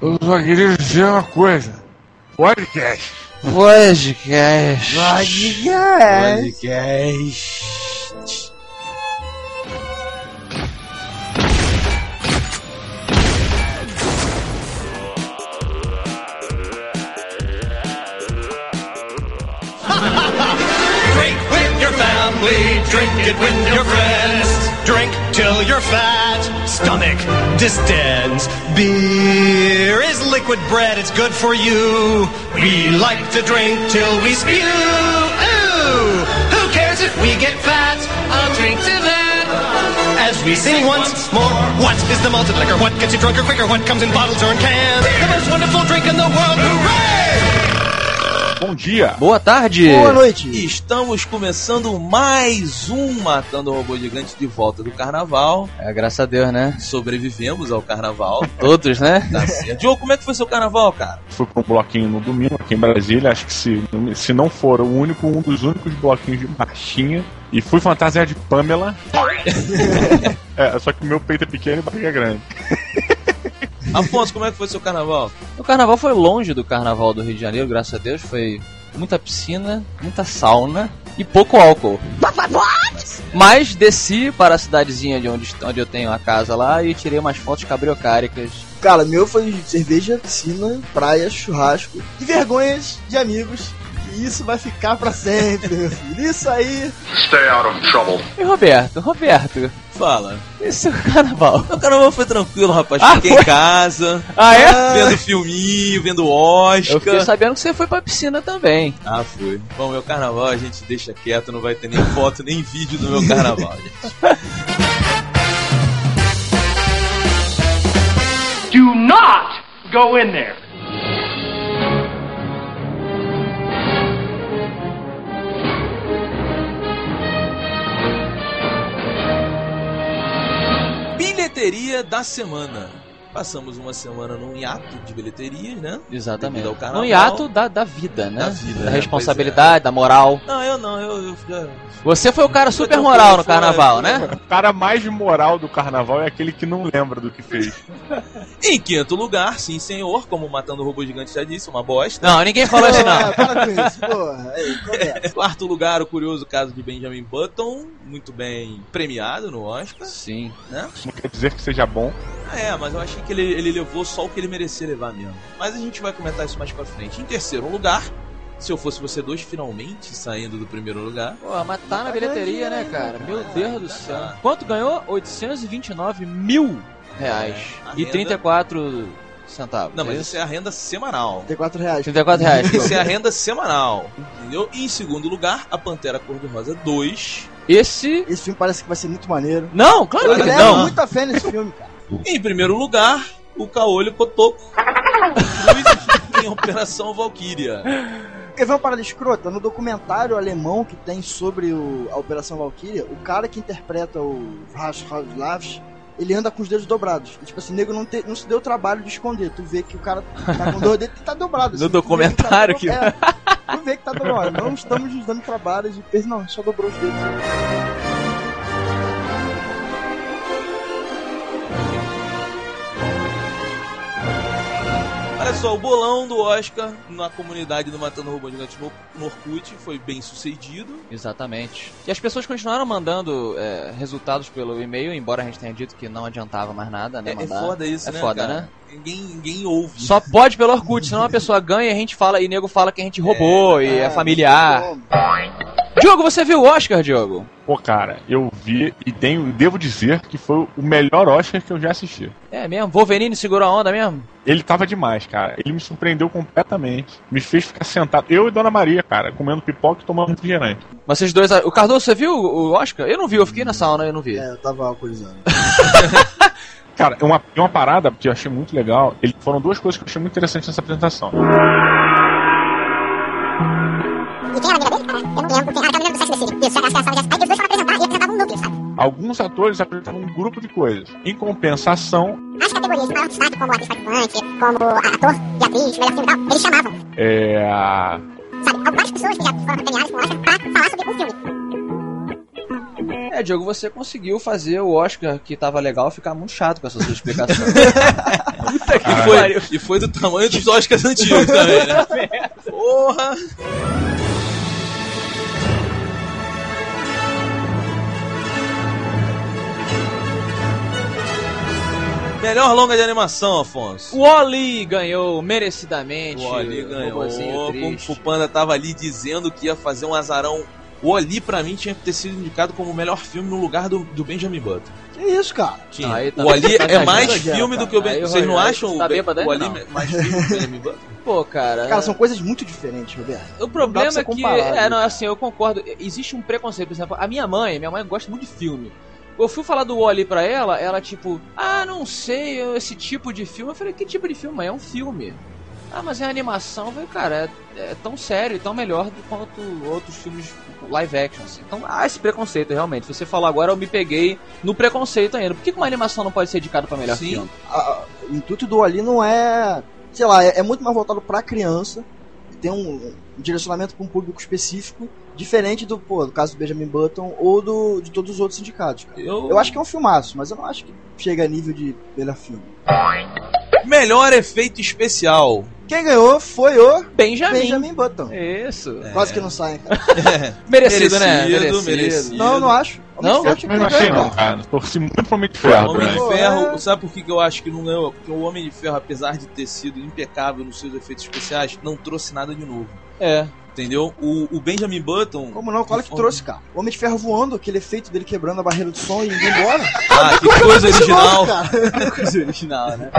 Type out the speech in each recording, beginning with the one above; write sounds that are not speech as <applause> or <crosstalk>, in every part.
Eu só queria dizer uma coisa. Podcast. Podcast. Podcast. Podcast. Drink with your family, drink it with your friends. Drink till you're fat, stomach distends. Beer is liquid bread, it's good for you. We like to drink till we spew. Ooh, who cares if we get fat? I'll drink to that. As we sing once more, what is the malted liquor? What gets you drunker quicker? What comes in bottles or in cans? The most wonderful drink in the world. Hooray! Bom dia. Boa tarde. Boa noite. Estamos começando mais um Matando o Robô Gigante de volta do carnaval. É, graças a Deus, né? Sobrevivemos ao carnaval. <laughs> Todos, né? Tá certo. Diogo, como é que foi seu carnaval, cara? Fui pra um bloquinho no domingo aqui em Brasília. Acho que se, se não for o único, um dos únicos bloquinhos de marchinha. E fui fantasiar de Pamela. <laughs> é, só que meu peito é pequeno e barriga é grande. Afonso, como é que foi seu carnaval? O carnaval foi longe do carnaval do Rio de Janeiro, graças a Deus. Foi muita piscina, muita sauna e pouco álcool. Mas desci para a cidadezinha de onde, onde eu tenho a casa lá e tirei umas fotos cabriocáricas. Cara, meu foi cerveja, piscina, praia, churrasco e vergonhas de amigos. E isso vai ficar pra sempre, meu filho. Isso aí. Stay out of trouble. E Roberto, Roberto, fala. Esse é o carnaval. O carnaval foi tranquilo, rapaz. Ah, Fiquei foi? em casa, Ah, é? vendo filminho, vendo Oscar. Eu fiquei sabendo que você foi pra piscina também. Ah, foi. Bom, meu carnaval a gente deixa quieto, não vai ter nem foto nem vídeo do meu carnaval, gente. <laughs> Do not go in there. Bilheteria da semana. Passamos uma semana num hiato de bilheterias, né? Exatamente. Devido ao carnaval. No hiato da, da vida, né? Da vida, Da né? responsabilidade, da moral. Não, eu não, eu, eu Você foi o cara super moral no carnaval, foi- né? O cara mais moral do carnaval é aquele que não lembra do que fez. <laughs> Em quinto lugar, sim senhor, como Matando o Robô Gigante já disse, uma bosta. Não, ninguém falou isso não. <laughs> Para com isso, porra. Aí, começa. Quarto lugar, o curioso caso de Benjamin Button, muito bem premiado no Oscar, Sim. né? Não quer dizer que seja bom. Ah, É, mas eu que ele, ele levou só o que ele merecia levar mesmo. Mas a gente vai comentar isso mais pra frente. Em terceiro lugar, se eu fosse você dois, finalmente saindo do primeiro lugar. Pô, mas tá na bilheteria, né, cara? Meu Deus do céu. Quanto ganhou? 829 mil reais. É, a E renda- 34 centavos. Não, mas é isso é a renda semanal. 34 reais. 34 reais. Isso é a renda semanal. Entendeu? E em segundo lugar, a Pantera Cor-de-Rosa 2. Esse. Esse filme parece que vai ser muito maneiro. Não, claro Eu que não. muita fé nesse filme, cara. Em primeiro lugar, o Caolho Cotoco. Cruz em Operação Valkyria. Quer ver uma parada escrota? No documentário alemão que tem sobre o- a Operação Valkyria, o cara que interpreta o Vash ele anda com os dedos dobrados. E, tipo assim, o nego não, te- não se deu o trabalho de esconder. Tu vê que o cara tá com dois dedos e tá dobrado. assim. No Tu vê documentário que. Tá, dobro- é, tu vê que tá dobrado. Não estamos nos dando trabalho de peso, não, só dobrou os dedos. Olha só, o bolão do Oscar na comunidade do Matando Robô Gigante no, no Orkut foi bem sucedido. Exatamente. E as pessoas continuaram mandando é, resultados pelo e-mail, embora a gente tenha dito que não adiantava mais nada, né? É, é foda isso, É né? foda, cara? né? Ninguém, ninguém ouve. Só pode pelo Orkut, senão a pessoa ganha e a gente fala, e nego fala que a gente roubou e é familiar. Diogo, você viu o Oscar, Diogo? Pô, cara, eu vi e tenho, devo dizer que foi o melhor Oscar que eu já assisti. É mesmo? Wolverine segurou a onda mesmo? Ele tava demais, cara. Ele me surpreendeu completamente. Me fez ficar sentado. Eu e Dona Maria, cara, comendo pipoca e tomando refrigerante. Vocês dois. O Cardoso, você viu o Oscar? Eu não vi, eu fiquei na sauna, eu não vi. É, eu tava alcoolizando. <laughs> Cara, é uma, é uma parada que eu achei muito legal. Ele, foram duas coisas que eu achei muito interessantes nessa apresentação. Eu não lembro, ela tava lendo do Sex City. Isso, aquela situação de... Aí eles dois foram apresentar e apresentavam um núcleo, sabe? Alguns atores apresentavam um grupo de coisas. Em compensação, As categorias de maior destaque, como atriz participante, como ator e atriz, melhor filme e tal, eles chamavam, é. a- sabe, algumas pessoas que já foram premiadas com Oscar pra falar sobre o filme. É, Diogo, você conseguiu fazer o Oscar que tava legal ficar muito chato com essa sua explicação. <laughs> Puta que E foi, e foi do tamanho dos Oscars antigos também, né? <laughs> Porra! Melhor longa de animação, Afonso. O Wally ganhou merecidamente. O Ali ganhou. O Kung. Fu Panda tava ali dizendo que ia fazer um azarão. O Ali, pra mim, tinha que ter sido indicado como o melhor filme no lugar do, do Benjamin Button. Que isso, cara? Tinha. Não, tá- o Ali tá é mais filme cara. do que o Aí Ben... o Vocês não acham tá o, Ben- bêbado aí? o Ali Não. mais filme do que o Benjamin Button? <laughs> Pô, cara. Cara, são coisas muito diferentes, Roberto. O problema é que, é, né? não, assim, eu concordo. Existe um preconceito, por exemplo, a minha mãe, minha mãe gosta muito de filme. Eu fui falar do Wally pra ela, ela tipo, ah, não sei, esse tipo de filme. Eu falei, que tipo de filme? É um filme. Ah, mas é animação. Eu falei, cara, é, é tão sério e tão melhor do quanto outros filmes live action, assim. Então há esse preconceito, realmente. Você falou agora, eu me peguei no preconceito ainda. Por que uma animação não pode ser indicada pra melhor Sim. filme? A- o intuito do Ali não é. Sei lá, é, é muito mais voltado pra criança. Tem um, um direcionamento pra um público específico, diferente do, pô, do caso do Benjamin Button ou do, de todos os outros sindicatos. Cara. Eu... Eu acho que é um filmaço, mas eu não acho que chega a nível de melhor filme. Melhor efeito especial. Quem ganhou foi o Benjamin. Benjamin Button. Isso. Quase que não sai, cara. <laughs> Merecido, né? Merecido, merecido. Não, não acho. Não? Homem de Ferro Eu não achei não, cara. Torci muito pro Homem de Ferro. Homem né? de Ferro, é. sabe por que que eu acho que não ganhou? Porque o Homem de Ferro, apesar de ter sido impecável nos seus efeitos especiais, não trouxe nada de novo. É. Entendeu? O, o Benjamin Button. Como não? Qual é que trouxe, cara? O Homem de Ferro voando, aquele efeito dele quebrando a barreira do som e indo embora. Ah, que <laughs> coisa original. cara. <laughs> Coisa original, né?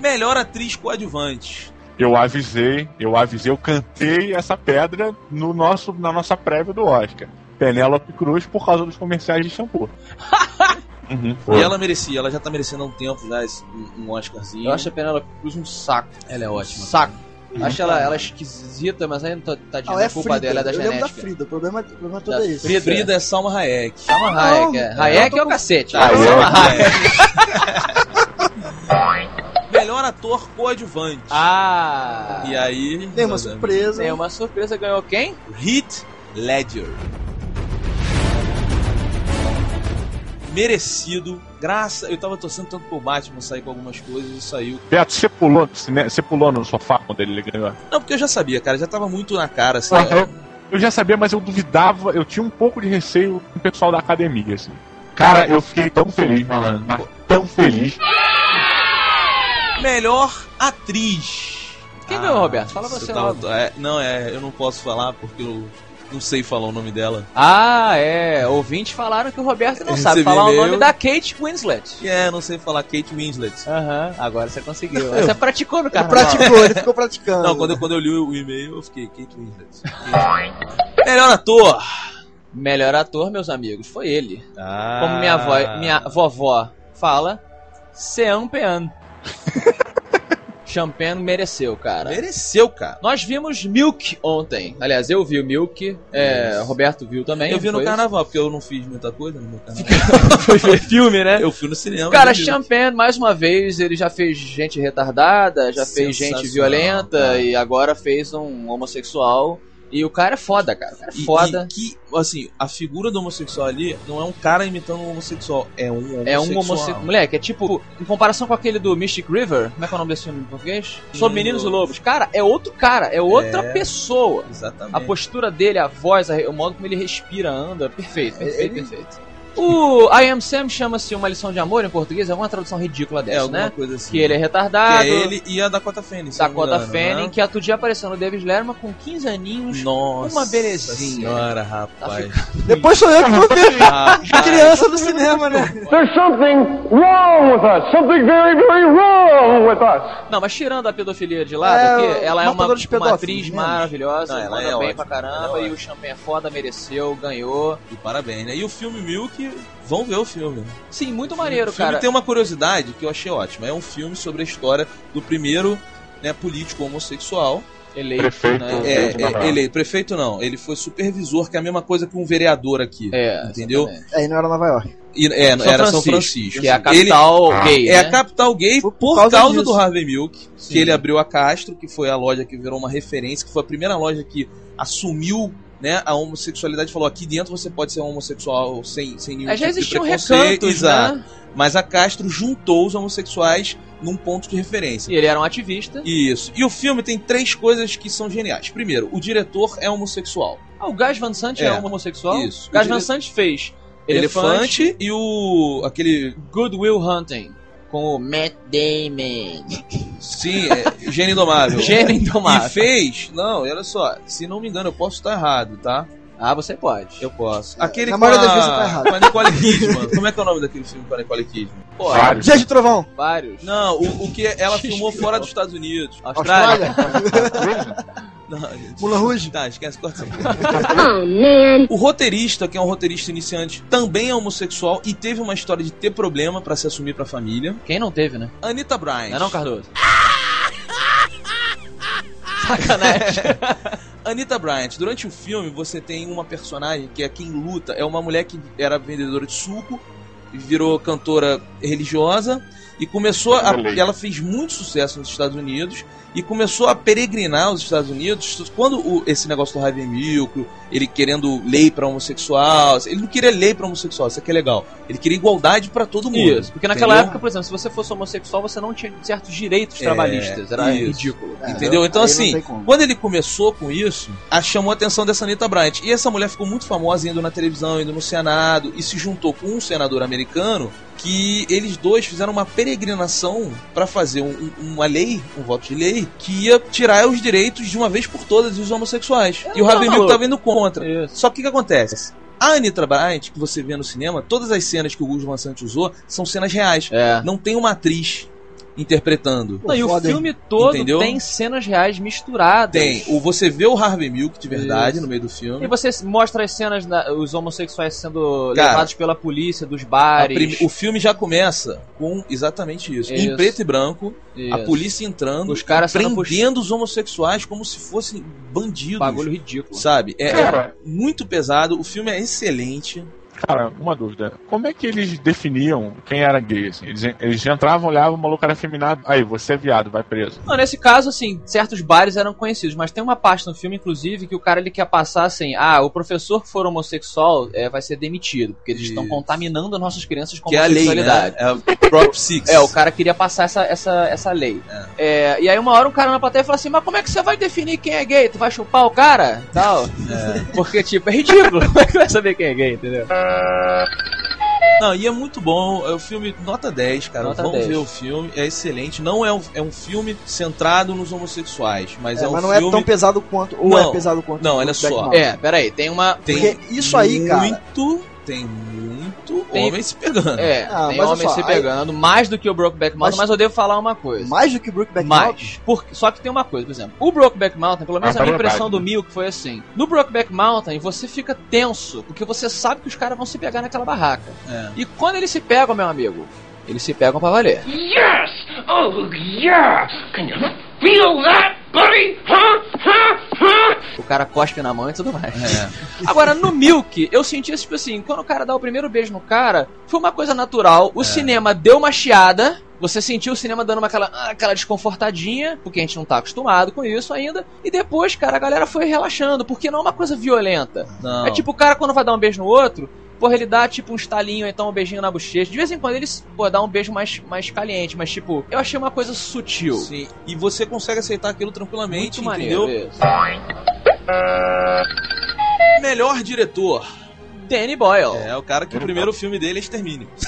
Melhor atriz coadjuvante. Eu avisei, eu avisei, eu cantei essa pedra no nosso, na nossa prévia do Oscar. Penélope Cruz por causa dos comerciais de shampoo. <laughs> Uhum, E ela merecia, ela já tá merecendo há um tempo já esse, um, um Oscarzinho. Eu acho a Penélope Cruz um saco. ela é ótima. Saco. Acho ela, ela esquisita, mas aí não tá, tá dizendo é a culpa Frida. dela, é da eu lembro da genética. Frida. O problema, o problema todo Da é esse. Frida. Frida é Salma Hayek. Salma Hayek, é. Hayek eu é o cacete. Ah, Salma Hayek. <laughs> Melhor ator coadjuvante. Ah! E aí. Tem uma surpresa. Tem uma surpresa, ganhou quem? Heath Ledger. Merecido. Graça. Eu tava torcendo tanto pro Batman sair com algumas coisas e saiu. Beto, você pulou, você pulou no sofá quando ele ganhou? Não, porque eu já sabia, cara. Já tava muito na cara, assim. Ah, eu, eu já sabia, mas eu duvidava, eu tinha um pouco de receio com o pessoal da academia, assim. Cara, eu fiquei tão feliz, malandro. mas Tão feliz. Melhor atriz. Quem ganhou, Roberto? Fala você você tava- é, não, é, eu não posso falar porque eu não sei falar o nome dela. Ah, é. Ouvintes falaram que o Roberto não sabe recebi falar o nome da Kate Winslet. É, não sei falar Kate Winslet. Aham, agora você conseguiu. Você praticou no Ele carnaval. praticou, ele ficou praticando. Não, quando eu, quando eu li o e-mail, eu fiquei Kate Winslet. Melhor ator. Melhor ator, meus amigos, foi ele. Ah. Como minha, avó, minha vovó fala, Sean Pean. <laughs> Champagne mereceu, cara. Mereceu, cara. Nós vimos Milk ontem. Aliás, eu vi o Milk, é, Roberto viu também. Eu vi no carnaval, porque eu não fiz muita coisa no meu <laughs> carnaval. Foi ver filme, né? Eu fui no cinema. Cara. Champagne, mais uma vez, ele já fez gente retardada, já fez gente violenta cara. e agora fez um homossexual. E o cara é foda, cara. O cara é foda. E, que, assim, a figura do homossexual ali não é um cara imitando um homossexual, é um homossexual. É um homossexual. Moleque, é tipo, em comparação com aquele do Mystic River, como é que é o nome desse filme em português? Sobre Meninos e Lobos. Cara, é outro cara, é outra É. pessoa. Exatamente. A postura dele, a voz, o modo como ele respira, anda, perfeito, perfeito, Ele- perfeito. O I Am Sam chama-se Uma Lição de Amor em português, é uma tradução ridícula é dessa, alguma né? coisa assim. Que ele é Que retardado. é ele e a Dakota Fanning. Dakota engano, Fanning, né? que outro dia apareceu no David Lerman com 15 aninhos. Nossa Uma belezinha. senhora, rapaz. Depois sou eu que vou ver. <laughs> Rapaz. Criança do cinema, né? <laughs> There's something wrong with us. Something very, very wrong with us. Não, mas tirando a pedofilia de lado, É, ela é uma, uma atriz né? maravilhosa, Não, ela manda é bem ótima, pra caramba, ela é e o Champagne é foda, mereceu, ganhou. E parabéns, né? E o filme Milk, vão ver o filme. Sim, muito maneiro, o filme cara. tem uma curiosidade que eu achei ótima. É um filme sobre a história do primeiro né, político homossexual. Eleito, Prefeito. né? É, Prefeito é, não. ele, prefeito não, ele foi supervisor, que é a mesma coisa que um vereador aqui. É, Entendeu? exatamente. É, e não era Nova York. E, é, São era São Francisco, Francisco. Que é a Ele- capital gay, é né? a capital gay Por por, causa causa, do Harvey Milk, que ele abriu a Castro, que foi a loja que virou uma referência, que foi a primeira loja que assumiu né, a homossexualidade falou aqui dentro você pode ser homossexual sem, sem nenhum É, já tipo de preconceito, recantos, exato. né? Mas a Castro juntou os homossexuais num ponto de referência. E ele era um ativista. Isso. E o filme tem três coisas que são geniais. Primeiro, o diretor é homossexual. Ah, o Gus Van Sant é, É. um homossexual? Isso. O dire- Van Sant fez Elefante, Elefante, e o. aquele. Good Will Hunting, com o Matt Damon. Sim, é, Gênio Indomável. <laughs> Gênio Indomável. E fez. Não, olha só, se não me engano, eu posso estar errado, tá? Ah, você pode. Eu posso. Aquele na com maioria a, das vezes você tá errado. Com a Nicole Kidman. Como é que é o nome daquele filme com a Nicole Kidman? Pode. Vários. Dia de Trovão. Vários. Não, o, o que ela filmou fora dos Estados Unidos. Austrália. Austrália. <laughs> Não, <laughs> gente. Mulan Rouge. Tá, esquece, corta isso aí. Man. O roteirista, que é um roteirista iniciante, também é homossexual e teve uma história de ter problema pra se assumir pra família. Quem não teve, né? Anita Bryant. Não é não, Cardoso? <laughs> Sacanagem. Anita Bryant, durante o filme você tem uma personagem que é quem luta, é uma mulher que era vendedora de suco, virou cantora religiosa e começou a. Ela fez muito sucesso nos Estados Unidos e começou a peregrinar os Estados Unidos. Quando o- esse negócio do Harvey Milk, ele querendo lei pra homossexual, ele não queria lei pra homossexual, isso aqui é legal. Ele queria igualdade pra todo mundo. Isso, porque naquela entendeu? época, por exemplo, se você fosse homossexual, você não tinha certos direitos É, trabalhistas. Era isso. ridículo. Entendeu? Então, assim, quando ele começou com isso, a chamou a atenção dessa Anita Bryant. E essa mulher ficou muito famosa indo na televisão, indo no Senado, e se juntou com um senador americano que eles dois fizeram uma peregrinação para fazer um- um- uma lei, um voto de lei, que ia tirar os direitos de uma vez por todas dos homossexuais. e o tá Harvey Milk maluco. tava indo contra. Isso. Só que o que acontece? A Anita Bryant, que você vê no cinema, todas as cenas que o Gus Van Sant usou são cenas reais. É. Não tem uma atriz interpretando. Não, e o filme todo Entendeu? tem cenas reais misturadas. Tem. O, você vê o Harvey Milk de verdade Isso. no meio do E filme. você mostra as cenas, da- os homossexuais sendo Cara, levados pela polícia dos A bares. prime- O filme já começa com exatamente isso. Isso. Em preto e branco, a Isso. polícia entrando, Os caras prendendo os homossexuais como se fossem bandidos. Bagulho ridículo. Sabe? É, é muito pesado. O filme é excelente. Cara, uma dúvida. Como é que eles definiam quem era gay? assim? Eles, eles entravam, olhavam, o maluco era afeminado. Aí, você é viado, vai preso. Não, nesse caso, assim, certos bares eram conhecidos, mas tem uma parte no filme, inclusive, que o cara ele quer passar assim: ah, o professor que for homossexual é, vai ser demitido, porque eles estão Isso. contaminando nossas crianças com que é a lei, né? homossexualidade. É a Prop <laughs> 6. É, o cara queria passar essa, essa, essa lei. É, e aí uma hora um cara na plateia fala assim, mas como é que você vai definir quem é gay? Tu vai chupar o cara? Tal. Porque, tipo, é ridículo. <laughs> Como é que vai saber quem é gay, entendeu? Não, e é muito bom. É o filme nota 10, cara. Nota Vamos 10. ver o filme. É excelente. Não é um, é um filme centrado nos homossexuais, mas é, É, um mas não filme... é tão pesado quanto. Ou Não. é pesado quanto. Não, olha só. É, peraí, tem uma. Tem Porque isso aí, cara. muito, tem muito Tem- homem se pegando. É, Ah, tem mas homem só, se aí- pegando, mais do que o Brokeback Mountain, Mas- mas, eu devo falar uma coisa. Mais do que o Brookback Mountain. Mais. Porque, só que tem uma coisa, por exemplo, o Brokeback Mountain, pelo menos Ah, a minha impressão do Milk foi assim. No Brokeback Mountain, você fica tenso, porque você sabe que os caras vão se pegar naquela barraca. É. E quando eles se pegam, meu amigo, eles se pegam pra valer. Yes! Oh, yeah! Can you feel that, O cara cospe na mão e tudo mais. É. <laughs> Agora, no Milk, eu senti tipo assim, quando o cara dá o primeiro beijo no cara, foi uma coisa natural. O cinema deu uma chiada. Você sentiu o cinema dando uma aquela, ah, aquela desconfortadinha, porque a gente não tá acostumado com isso ainda. E depois, cara, a galera foi relaxando, porque não é uma coisa violenta. Não. É tipo o cara quando vai dar um beijo no outro, porra, ele dá tipo um estalinho, então um beijinho na bochecha. De vez em quando ele, pô, dá um beijo mais, mais caliente, mas tipo, eu achei uma coisa sutil. Sim. E você consegue aceitar aquilo tranquilamente, Muito entendeu? maneiro. Melhor diretor. Danny Boyle. É o cara que o primeiro filme dele é Extermínio. <laughs>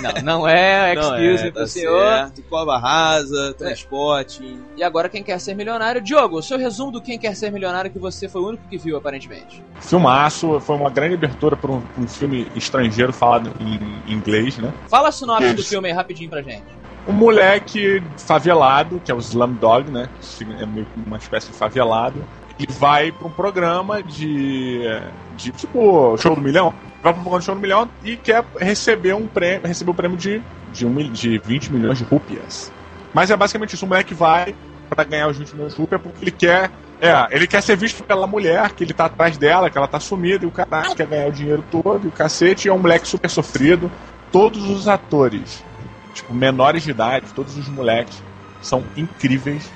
Não, não é excuse é, pro tá senhor. certo. Cova Rasa, Transporte. E agora quem quer ser milionário? Diogo, o seu resumo do Quem Quer Ser Milionário que você foi o único que viu, aparentemente. Filmaço, foi uma grande abertura para um, pra um filme estrangeiro falado em inglês, né? Fala a sinopse do Isso. filme aí rapidinho pra gente. Um moleque favelado, que é o Slumdog, né? É meio que uma espécie de favelado. E vai para um programa de. de tipo, show do milhão. Vai para um programa de show do milhão e quer receber um prêmio. Receber o prêmio de, de, um, de 20 milhões de rúpias. Mas é basicamente isso, o moleque vai para ganhar os 20 milhões de rúpias porque ele quer. É, ele quer ser visto pela mulher, que ele tá atrás dela, que ela tá sumida, e o cara quer ganhar o dinheiro todo, e o cacete, e é um moleque super sofrido. Todos os atores tipo, menores de idade, todos os moleques são incríveis.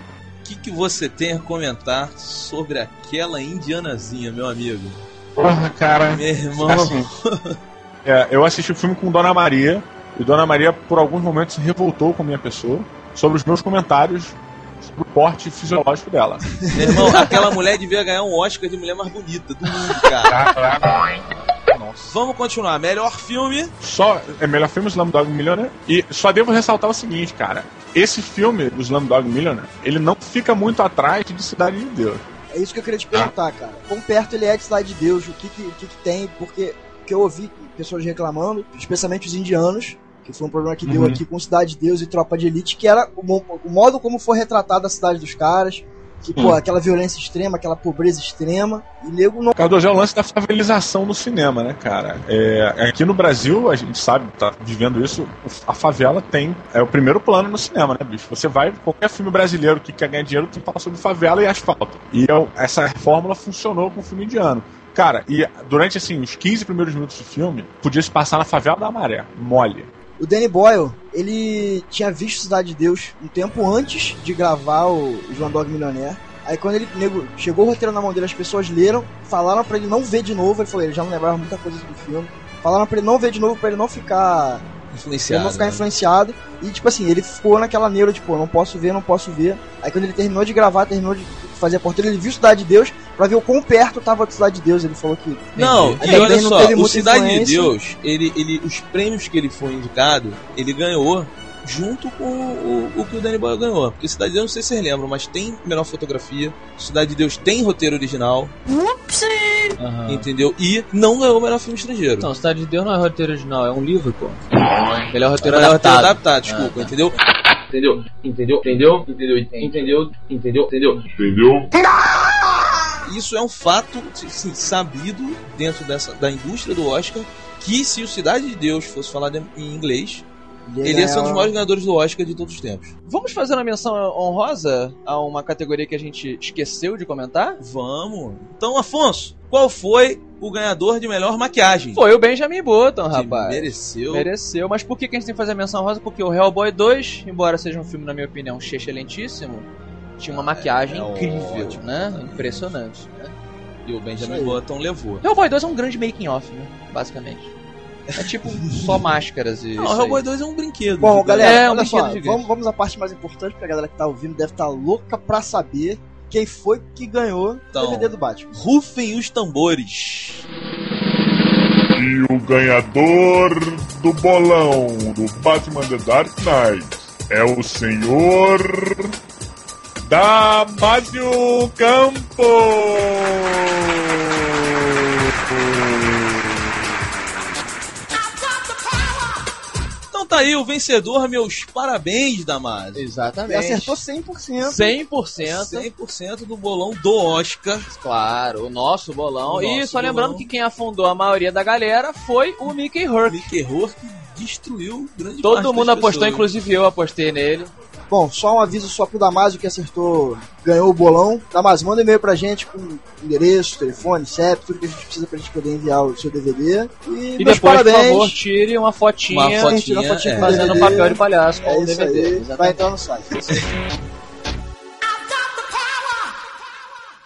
Que, que você tem a comentar sobre aquela indianazinha, meu amigo? Porra, cara. Meu irmão. Assim, é, eu assisti o filme com Dona Maria, e Dona Maria, por alguns momentos, se revoltou com a minha pessoa sobre os meus comentários sobre o porte fisiológico dela. Meu irmão, aquela mulher devia ganhar um Oscar de mulher mais bonita do mundo, cara. Nossa. Vamos continuar. Melhor filme. Só é melhor filme Slumdog Millionaire. E só devo ressaltar o seguinte, cara. Esse filme, o Slumdog Millionaire, ele não fica muito atrás de Cidade de Deus. É isso que eu queria te perguntar, cara. Quão perto ele é de Cidade de Deus? O que que, o que, que tem? Porque que eu ouvi pessoas reclamando, especialmente os indianos, que foi um problema que deu Uhum. aqui com Cidade de Deus e Tropa de Elite, que era o, o modo como foi retratada a cidade dos caras. Que, pô, Hum. aquela violência extrema, aquela pobreza extrema. E nego não. Cardoso é o lance da favelização no cinema, né, cara? É, aqui no Brasil, a gente sabe, tá vivendo isso, a favela tem. É o primeiro plano no cinema, né, bicho? Você vai, qualquer filme brasileiro que quer ganhar dinheiro tem que falar sobre favela e asfalto. E é o- essa fórmula funcionou com o filme indiano. Cara, e durante assim, os 15 primeiros minutos do filme, podia se passar na favela da Maré, mole. O Danny Boyle, ele tinha visto Cidade de Deus um tempo antes de gravar o João Dog Millionaire. Aí quando ele nego, chegou o roteiro na mão dele, as pessoas leram, falaram pra ele não ver de novo. Ele falou, ele já não lembrava muita coisa do filme. Falaram pra ele não ver de novo, pra ele não ficar ele Influenciado. não ficar né? influenciado. E, tipo assim, ele ficou naquela neura, tipo, não posso ver, não posso ver. Aí quando ele terminou de gravar, terminou de fazer a porteira, ele viu Cidade de Deus pra ver o quão perto tava de Cidade de Deus. Ele falou que. Não, e olha não só, o Cidade de. Deus, ele, ele, os prêmios que ele foi indicado, ele ganhou junto com o, o que o Danny Boyle ganhou. Porque Cidade de Deus, não sei se vocês lembram, mas tem melhor fotografia. Cidade de Deus tem roteiro original, Aham. entendeu? E não ganhou o melhor filme estrangeiro. Então, Cidade de Deus não é roteiro original, é um livro, pô. Melhor roteiro Melhor roteiro adaptado. adaptado, desculpa, Ah, tá. entendeu? Entendeu? Entendeu? Entendeu? Entendeu? Entendeu? Entendeu? Entendeu? Isso é um fato assim, sabido dentro dessa, da indústria do Oscar. Que se o Cidade de Deus fosse falado em inglês, ele ia ser um dos maiores ganhadores do Oscar de todos os tempos. Vamos fazer uma menção honrosa a uma categoria que a gente esqueceu de comentar? Vamos. Então, Afonso, qual foi o ganhador de melhor maquiagem? Foi o Benjamin Button, Que rapaz. mereceu. Mereceu, mas por que, que a gente tem que fazer a menção rosa? Porque o Hellboy 2, embora seja um filme, na minha opinião, excelentíssimo, tinha uma maquiagem é incrível, ótimo. né? Impressionante. Né? E o Benjamin. Button levou. Hellboy 2 é um grande making off, né? Basicamente. É tipo só <laughs> máscaras e. Não, o Hellboy aí. 2 é um brinquedo. Bom, galera, É, um olha só, vamos, vamos à parte mais importante, porque a galera que tá ouvindo deve estar louca pra saber quem foi que ganhou Então. o DVD do Batman. Rufem os tambores. E o ganhador do bolão do Batman The Dark Knight é o senhor Damásio Campo. Tá aí o vencedor, meus parabéns, Damasio. Ele Exatamente. acertou 100%. 100%. 100% do bolão do Oscar. Claro, o nosso bolão. O e nosso só lembrando bolão. que quem afundou a maioria da galera foi o Mickey Rourke. Mickey Rourke destruiu grande Todo parte mundo das apostou, pessoas. inclusive eu apostei nele. Bom, só um aviso só pro Damásio que acertou, ganhou o bolão. Damásio, manda e-mail pra gente com endereço, telefone, CEP, tudo que a gente precisa pra gente poder enviar o seu DVD. E, E depois, parabéns. por favor, tire uma fotinha, Uma fotinha, uma fotinha é. fazendo DVD. papel de palhaço com É o isso DVD. aí, vai entrar no site.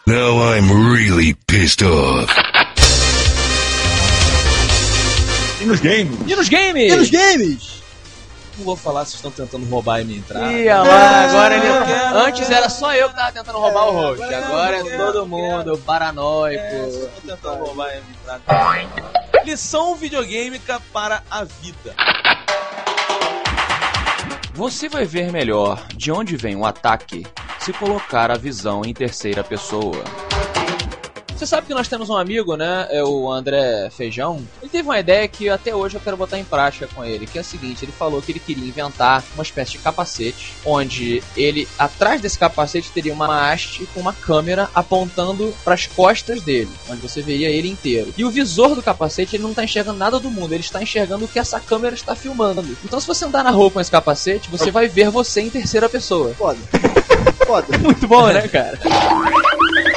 Now I'm really pissed off. E nos games? E nos games? E nos games? Não vou falar se estão tentando roubar a minha entrada. Ih, olha lá, agora ele. Antes era só eu que tava tentando roubar o host. agora é todo mundo paranoico. É, tentando roubar a minha entrada. Lição videogêmica para a vida. Você vai ver melhor de onde vem o ataque se colocar a visão em terceira pessoa. Você sabe que nós temos um amigo, né? É o André Feijão. Ele teve uma ideia que até hoje eu quero botar em prática com ele, que é a seguinte: ele falou que ele queria inventar uma espécie de capacete, onde ele, atrás desse capacete, teria uma haste com uma câmera apontando para as costas dele, onde você veria ele inteiro. E o visor do capacete, ele não está enxergando nada do mundo, ele está enxergando o que essa câmera está filmando. Então, se você andar na rua com esse capacete, você vai ver você em terceira pessoa. Foda. Foda. <laughs> Muito bom, né, cara? <laughs>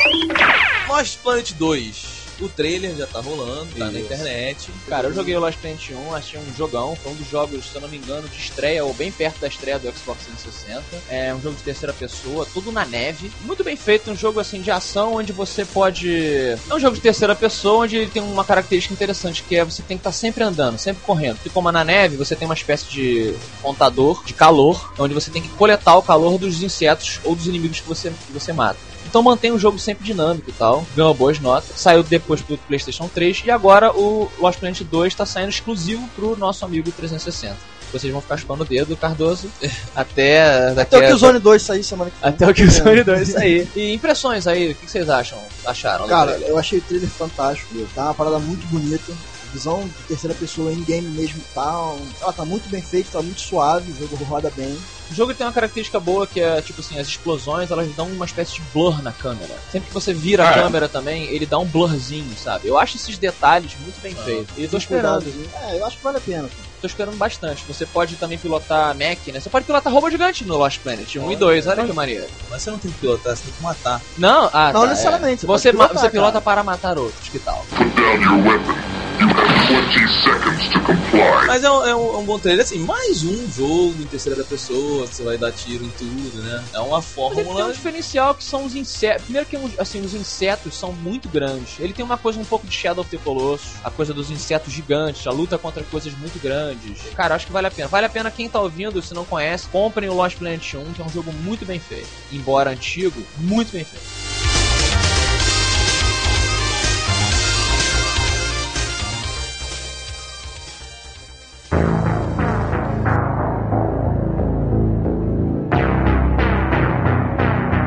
Lost Planet 2. O trailer já tá rolando, tá na Isso. internet. Cara, eu joguei o Lost Planet 1, achei um jogão, foi um dos jogos, se eu não me engano, de estreia, ou bem perto da estreia do Xbox 360. É um jogo de terceira pessoa, tudo na neve. Muito bem feito, um jogo assim de ação, onde você pode. É um jogo de terceira pessoa, onde ele tem uma característica interessante, que é você tem que estar sempre andando, sempre correndo. E como é na neve, você tem uma espécie de contador de calor, onde você tem que coletar o calor dos insetos ou dos inimigos que você, que você mata. Então mantém o jogo sempre dinâmico e tal. Ganhou boas notas. Saiu depois pro PlayStation 3 e agora o Lost Planet 2 está saindo exclusivo pro nosso amigo 360. Vocês vão ficar chupando o dedo, Cardoso, <laughs> até daqui Até o a- Killzone 2 sair semana que vem. até o Killzone 2 sair. E impressões aí, o que vocês acham? Acharam? Cara, eu achei o trailer fantástico, meu. tá uma parada muito bonita. Visão de terceira pessoa in-game mesmo e tal. Ela tá muito bem feita, tá muito suave, o jogo roda bem. O jogo tem uma característica boa que é, tipo assim, as explosões, elas dão uma espécie de blur na câmera. Sempre que você vira a Ah, é. câmera também, ele dá um blurzinho, sabe? Eu acho esses detalhes muito bem feitos. E tô esperando. cuidado, viu? É, eu acho que vale a pena. cara. Tô esperando bastante. Você pode também pilotar mech, né? Você pode pilotar robô gigante no Lost Planet 1 e 2, olha que maneiro. Mas você não tem que pilotar, você tem que matar. Não, ah, Não tá, necessariamente, é. você Você, pilotar, você pilota cara. para matar outros, que tal? Put down your weapon. You have 20 seconds to comply. Mas é um, é um- é um bom trailer, assim, mais um jogo em terceira pessoa, que você vai dar tiro em tudo, né? É uma Mas ele tem um fórmula. diferencial que são os insetos. Primeiro que assim, os insetos são muito grandes. Ele tem uma coisa um pouco de Shadow of the Colossus, a coisa dos insetos gigantes, a luta contra coisas muito grandes. Cara, acho que vale a pena. Vale a pena quem tá ouvindo, se não conhece, comprem o Lost Planet 1, que é um jogo muito bem feito. Embora antigo, muito bem feito.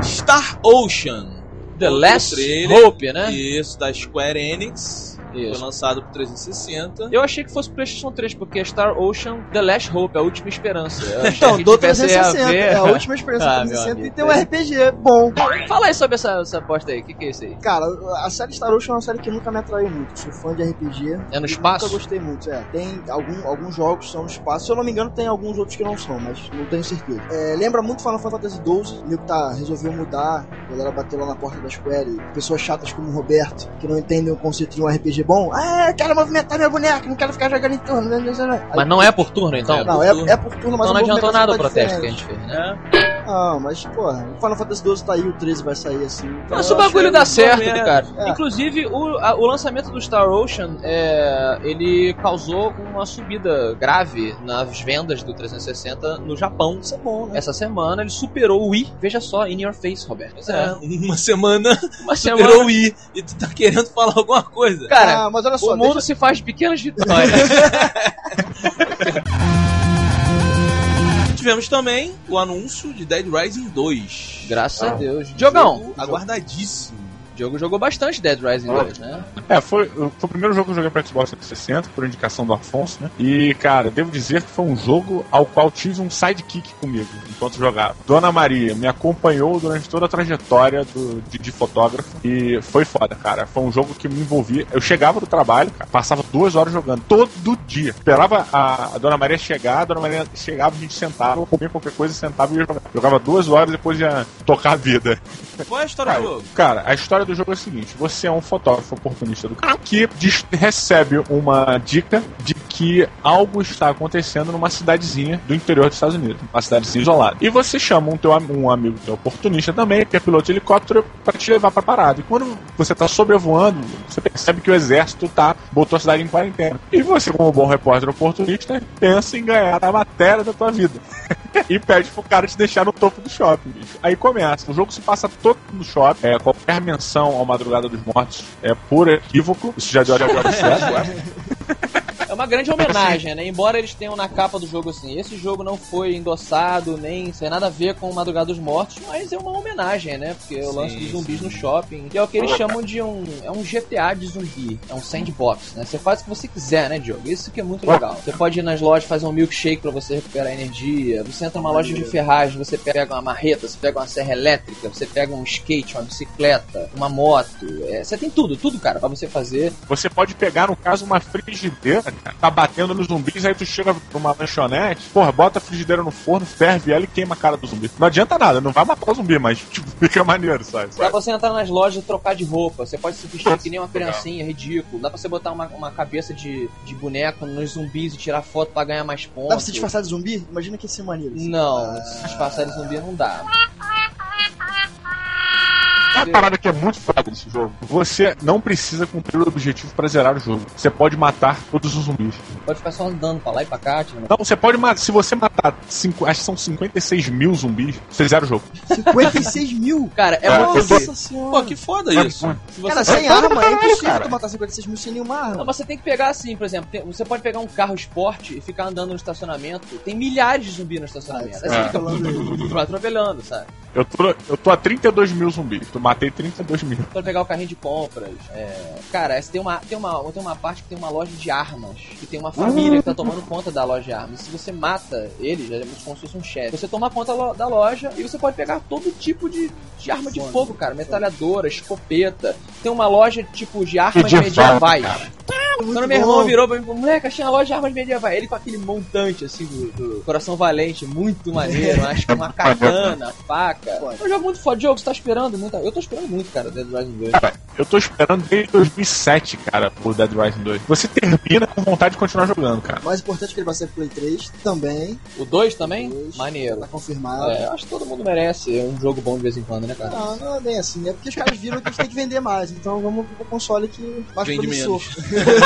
Star Ocean. The Last. Hope, né? Isso, da Square Enix. Isso. Foi lançado pro 360. Eu achei que fosse PlayStation 3, porque é Star Ocean The Last Hope, a última esperança. Eu Então, que do tivesse a 360, ver- é a última experiência <laughs> Ah, do meu 360 amigo, e tem um. RPG bom. Fala aí sobre essa, essa aposta aí, o que, que é isso aí? Cara, a série Star Ocean é uma série que nunca me atraiu muito. Sou fã de RPG. É no espaço? Nunca gostei muito, é. Tem algum, alguns jogos que são no espaço. Se eu não me engano, tem alguns outros que não são, mas não tenho certeza. É, lembra muito Final Fantasy XII. O nego tá, resolveu mudar. A galera bateu lá na porta da Square. E pessoas chatas como o Roberto, que não entendem o conceito de um RPG bom. Ah, eu quero movimentar minha boneca, não quero ficar jogando em turno. Mas não é por turno, então? Não, é, é por turno, mas Então não adiantou nada o protesto que a diferente. gente fez, né? Não, mas, porra, o Final Fantasy XII tá aí, o 13 vai sair assim. Então, Mas o bagulho acho dá certo, cara. É. Inclusive, o, a- o lançamento do Star Ocean, é, ele causou uma subida grave nas vendas do 360 no Japão. Isso é bom, né? Essa semana ele superou o Wii. Veja só, in your face, Roberto. Pois É, uma semana Uma superou semana. o I e tu tá querendo falar alguma coisa. Cara, ah, mas olha só, o mundo deixa- se faz de pequenas vitórias. <laughs> Tivemos também o anúncio de Dead Rising 2. Graças a Deus. Diogão, Jogo aguardadíssimo. O Diogo jogou bastante Dead Rising 2, né? É, foi, foi o primeiro jogo que eu joguei pra Xbox 360, por indicação do Afonso, né? E, cara, devo dizer que foi um jogo ao qual tive um sidekick comigo enquanto jogava. Dona Maria me acompanhou durante toda a trajetória do, de, de fotógrafo e foi foda, cara. Foi um jogo que me envolvia. Eu chegava do trabalho, cara, passava duas horas jogando, todo dia. Esperava a, a Dona Maria chegar, a Dona Maria chegava, a gente sentava, comia qualquer coisa, sentava e ia jogar. Jogava duas horas e depois ia tocar a vida. Qual é a história do Cara, jogo? cara, a história do jogo é a seguinte: você é um fotógrafo oportunista do cara que recebe uma dica de que algo está acontecendo numa cidadezinha do interior dos Estados Unidos, uma cidadezinha isolada. E você chama um, teu, um amigo teu oportunista também, que é piloto de helicóptero, para te levar pra parada. E quando você tá sobrevoando, você percebe que o exército tá, botou a cidade em quarentena. E você, como bom repórter oportunista, pensa em ganhar a matéria da tua vida. <laughs> e pede pro cara te deixar no topo do shopping, bicho. Aí começa. O jogo se passa todo no shopping. É, qualquer menção ao Madrugada dos Mortos é por equívoco. Isso já deu já <laughs> certo, É uma grande homenagem, né? Embora eles tenham na capa do jogo assim, esse jogo não foi endossado, nem tem nada a ver com o Madrugada dos Mortos, mas é uma homenagem, né? Porque é o lance Sim, dos zumbis no shopping, que é o que eles chamam de um. É um GTA de zumbi. É um sandbox, né? Você faz o que você quiser, né, Diogo? Isso que é muito legal. Você pode ir nas lojas fazer um milkshake pra você recuperar energia. Você entra numa loja de ferragem, você pega uma marreta, você pega uma serra elétrica, você pega um skate, uma bicicleta, uma moto. É, você tem tudo, tudo, cara, pra você fazer. Você pode pegar, no caso, uma frigideira, tá batendo nos zumbis, aí tu chega pra uma lanchonete, porra, bota a frigideira no forno, ferve ela e queima a cara do zumbi. Não adianta nada, não vai matar o zumbi, mas, tipo, <laughs> Fica maneiro, sai. Dá pra você entrar nas lojas e trocar de roupa. Você pode se vestir que nem uma criancinha, ridículo. Dá pra você botar uma, uma cabeça de, de boneco nos zumbis e tirar foto pra ganhar mais pontos. Dá pra se disfarçar de zumbi? Imagina que ia ser maneiro. assim. Não, se disfarçar de zumbi não dá. Uma parada que é muito foda desse jogo. Você não precisa cumprir o objetivo pra zerar o jogo. Você pode matar todos os zumbis. Pode ficar só andando pra lá e pra cá, tirando Não, você pode matar. Se você matar, cinco, acho que são 56 mil zumbis, você zera o jogo. 56 mil? Cara, é É, Nossa senhora. Pô, que foda É isso. você Cara, sem arma é impossível cara. tu matar 56 mil sem nenhuma Não, arma. mas você tem que pegar assim, por exemplo, tem- você pode pegar um carro esporte e ficar andando no estacionamento. Tem milhares de zumbis no estacionamento. Aí você É. <laughs> fica atropelando, sabe? Eu tô, eu tô a 32 mil zumbis. Matei 32 mil. Pode pegar o carrinho de compras. É... Cara, essa tem, uma, tem, uma, tem uma parte que tem uma loja de armas. Que tem uma família que tá tomando conta da loja de armas. Se você mata eles, é como se fosse um chefe. Você toma conta lo- da loja e você pode pegar todo tipo de, de arma de fogo, cara. Metralhadora, escopeta. Tem uma loja tipo de armas Medieval, medievais. cara. Quando meu irmão virou pra mim, falou, moleque, achei uma loja de armas medievais. Ele com aquele montante, assim, do, do Coração Valente, muito maneiro. Acho que uma <laughs> katana, faca. É um jogo muito foda. Jogo, você tá esperando muito. Eu tô esperando muito, cara, Dead Rising 2. Cara, eu tô esperando desde 2007, cara, por Dead Rising 2. Você termina com vontade de continuar jogando, cara. Mais importante é que ele vai ser Play 3 também. O 2 também? Dois. Maneiro. Tá confirmado. É, eu acho que todo mundo merece um jogo bom de vez em quando, né, cara? Não, não é bem assim. É porque os caras viram que a gente tem que vender mais. Então vamos pro console que mais Vende promissor. <laughs>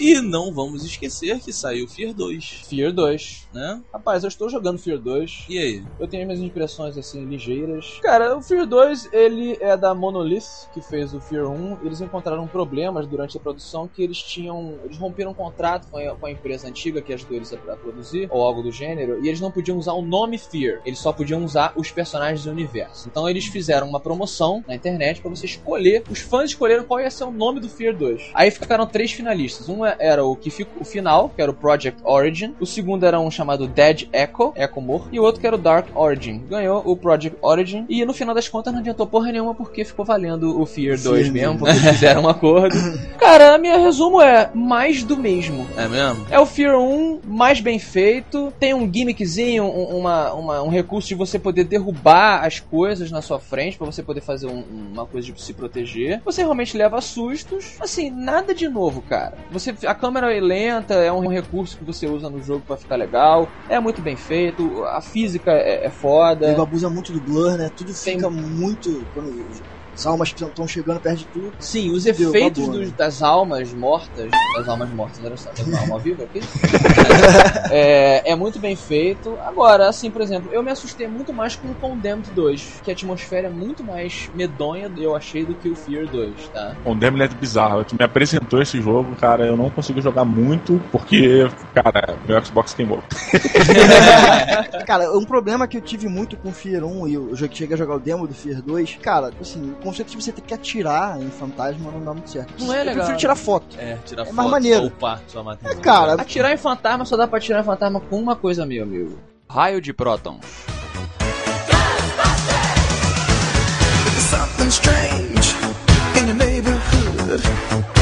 E não vamos esquecer que saiu Fear 2, Fear 2. né? Rapaz, eu estou jogando Fear 2. E aí? Eu tenho as minhas impressões assim ligeiras. Cara, o Fear 2, ele é da Monolith, que fez o Fear 1. Eles encontraram problemas durante a produção que eles tinham, eles romperam um contrato com a, com a empresa antiga que ajudou eles a, a produzir ou algo do gênero, e eles não podiam usar o nome Fear. Eles só podiam usar os personagens do universo. Então eles fizeram uma promoção na internet pra você escolher, os fãs escolheram qual ia ser o nome do Fear 2. Aí ficaram três finalistas. Um era o que ficou o final, que era o Project Origin. O segundo era um chamado Dead Echo, Echo Morto. E o outro que era o Dark Origin. Ganhou o Project Origin. E no final das contas não adiantou porra nenhuma porque ficou valendo o Fear 2 mesmo, porque fizeram um acordo. <laughs> Cara, a minha resumo é mais do mesmo. É mesmo? É o Fear 1 mais bem feito. Tem um gimmickzinho, um, uma, uma- um recurso de você poder derrubar as coisas na sua frente, pra você poder fazer um- uma coisa de se proteger. Você realmente leva sustos. Assim, nada de novo, cara. Você, a câmera é lenta, é um recurso que você usa no jogo pra ficar legal. É muito bem feito. A física é, é foda. Ele abusa muito do blur, né? Tudo Tem- fica muito. As almas estão chegando perto de tudo. Sim, os Deu, efeitos babou, dos- né? das almas mortas. Das almas mortas, era só. Das alma viva aqui? é, é muito bem feito. Agora, assim, por exemplo, eu me assustei muito mais com o Condemned 2, que a atmosfera é muito mais medonha, eu achei, do que o Fear 2, tá? Demon é bizarro. Tu me apresentou esse jogo, cara, eu não consigo jogar muito porque, cara, meu Xbox queimou. <laughs> <laughs> Cara, um problema que eu tive muito com o Fear 1 e eu cheguei a jogar o demo do Fear 2, cara, assim, conceito de você ter que atirar em fantasma não dá muito certo. Não é Eu legal. prefiro tirar foto. É, tirar É foto, mais maneiro. upar, só matar. É, cara, Atirar em fantasma só dá pra atirar em fantasma com uma coisa, meu amigo. Raio de prótons. Something strange in your neighborhood.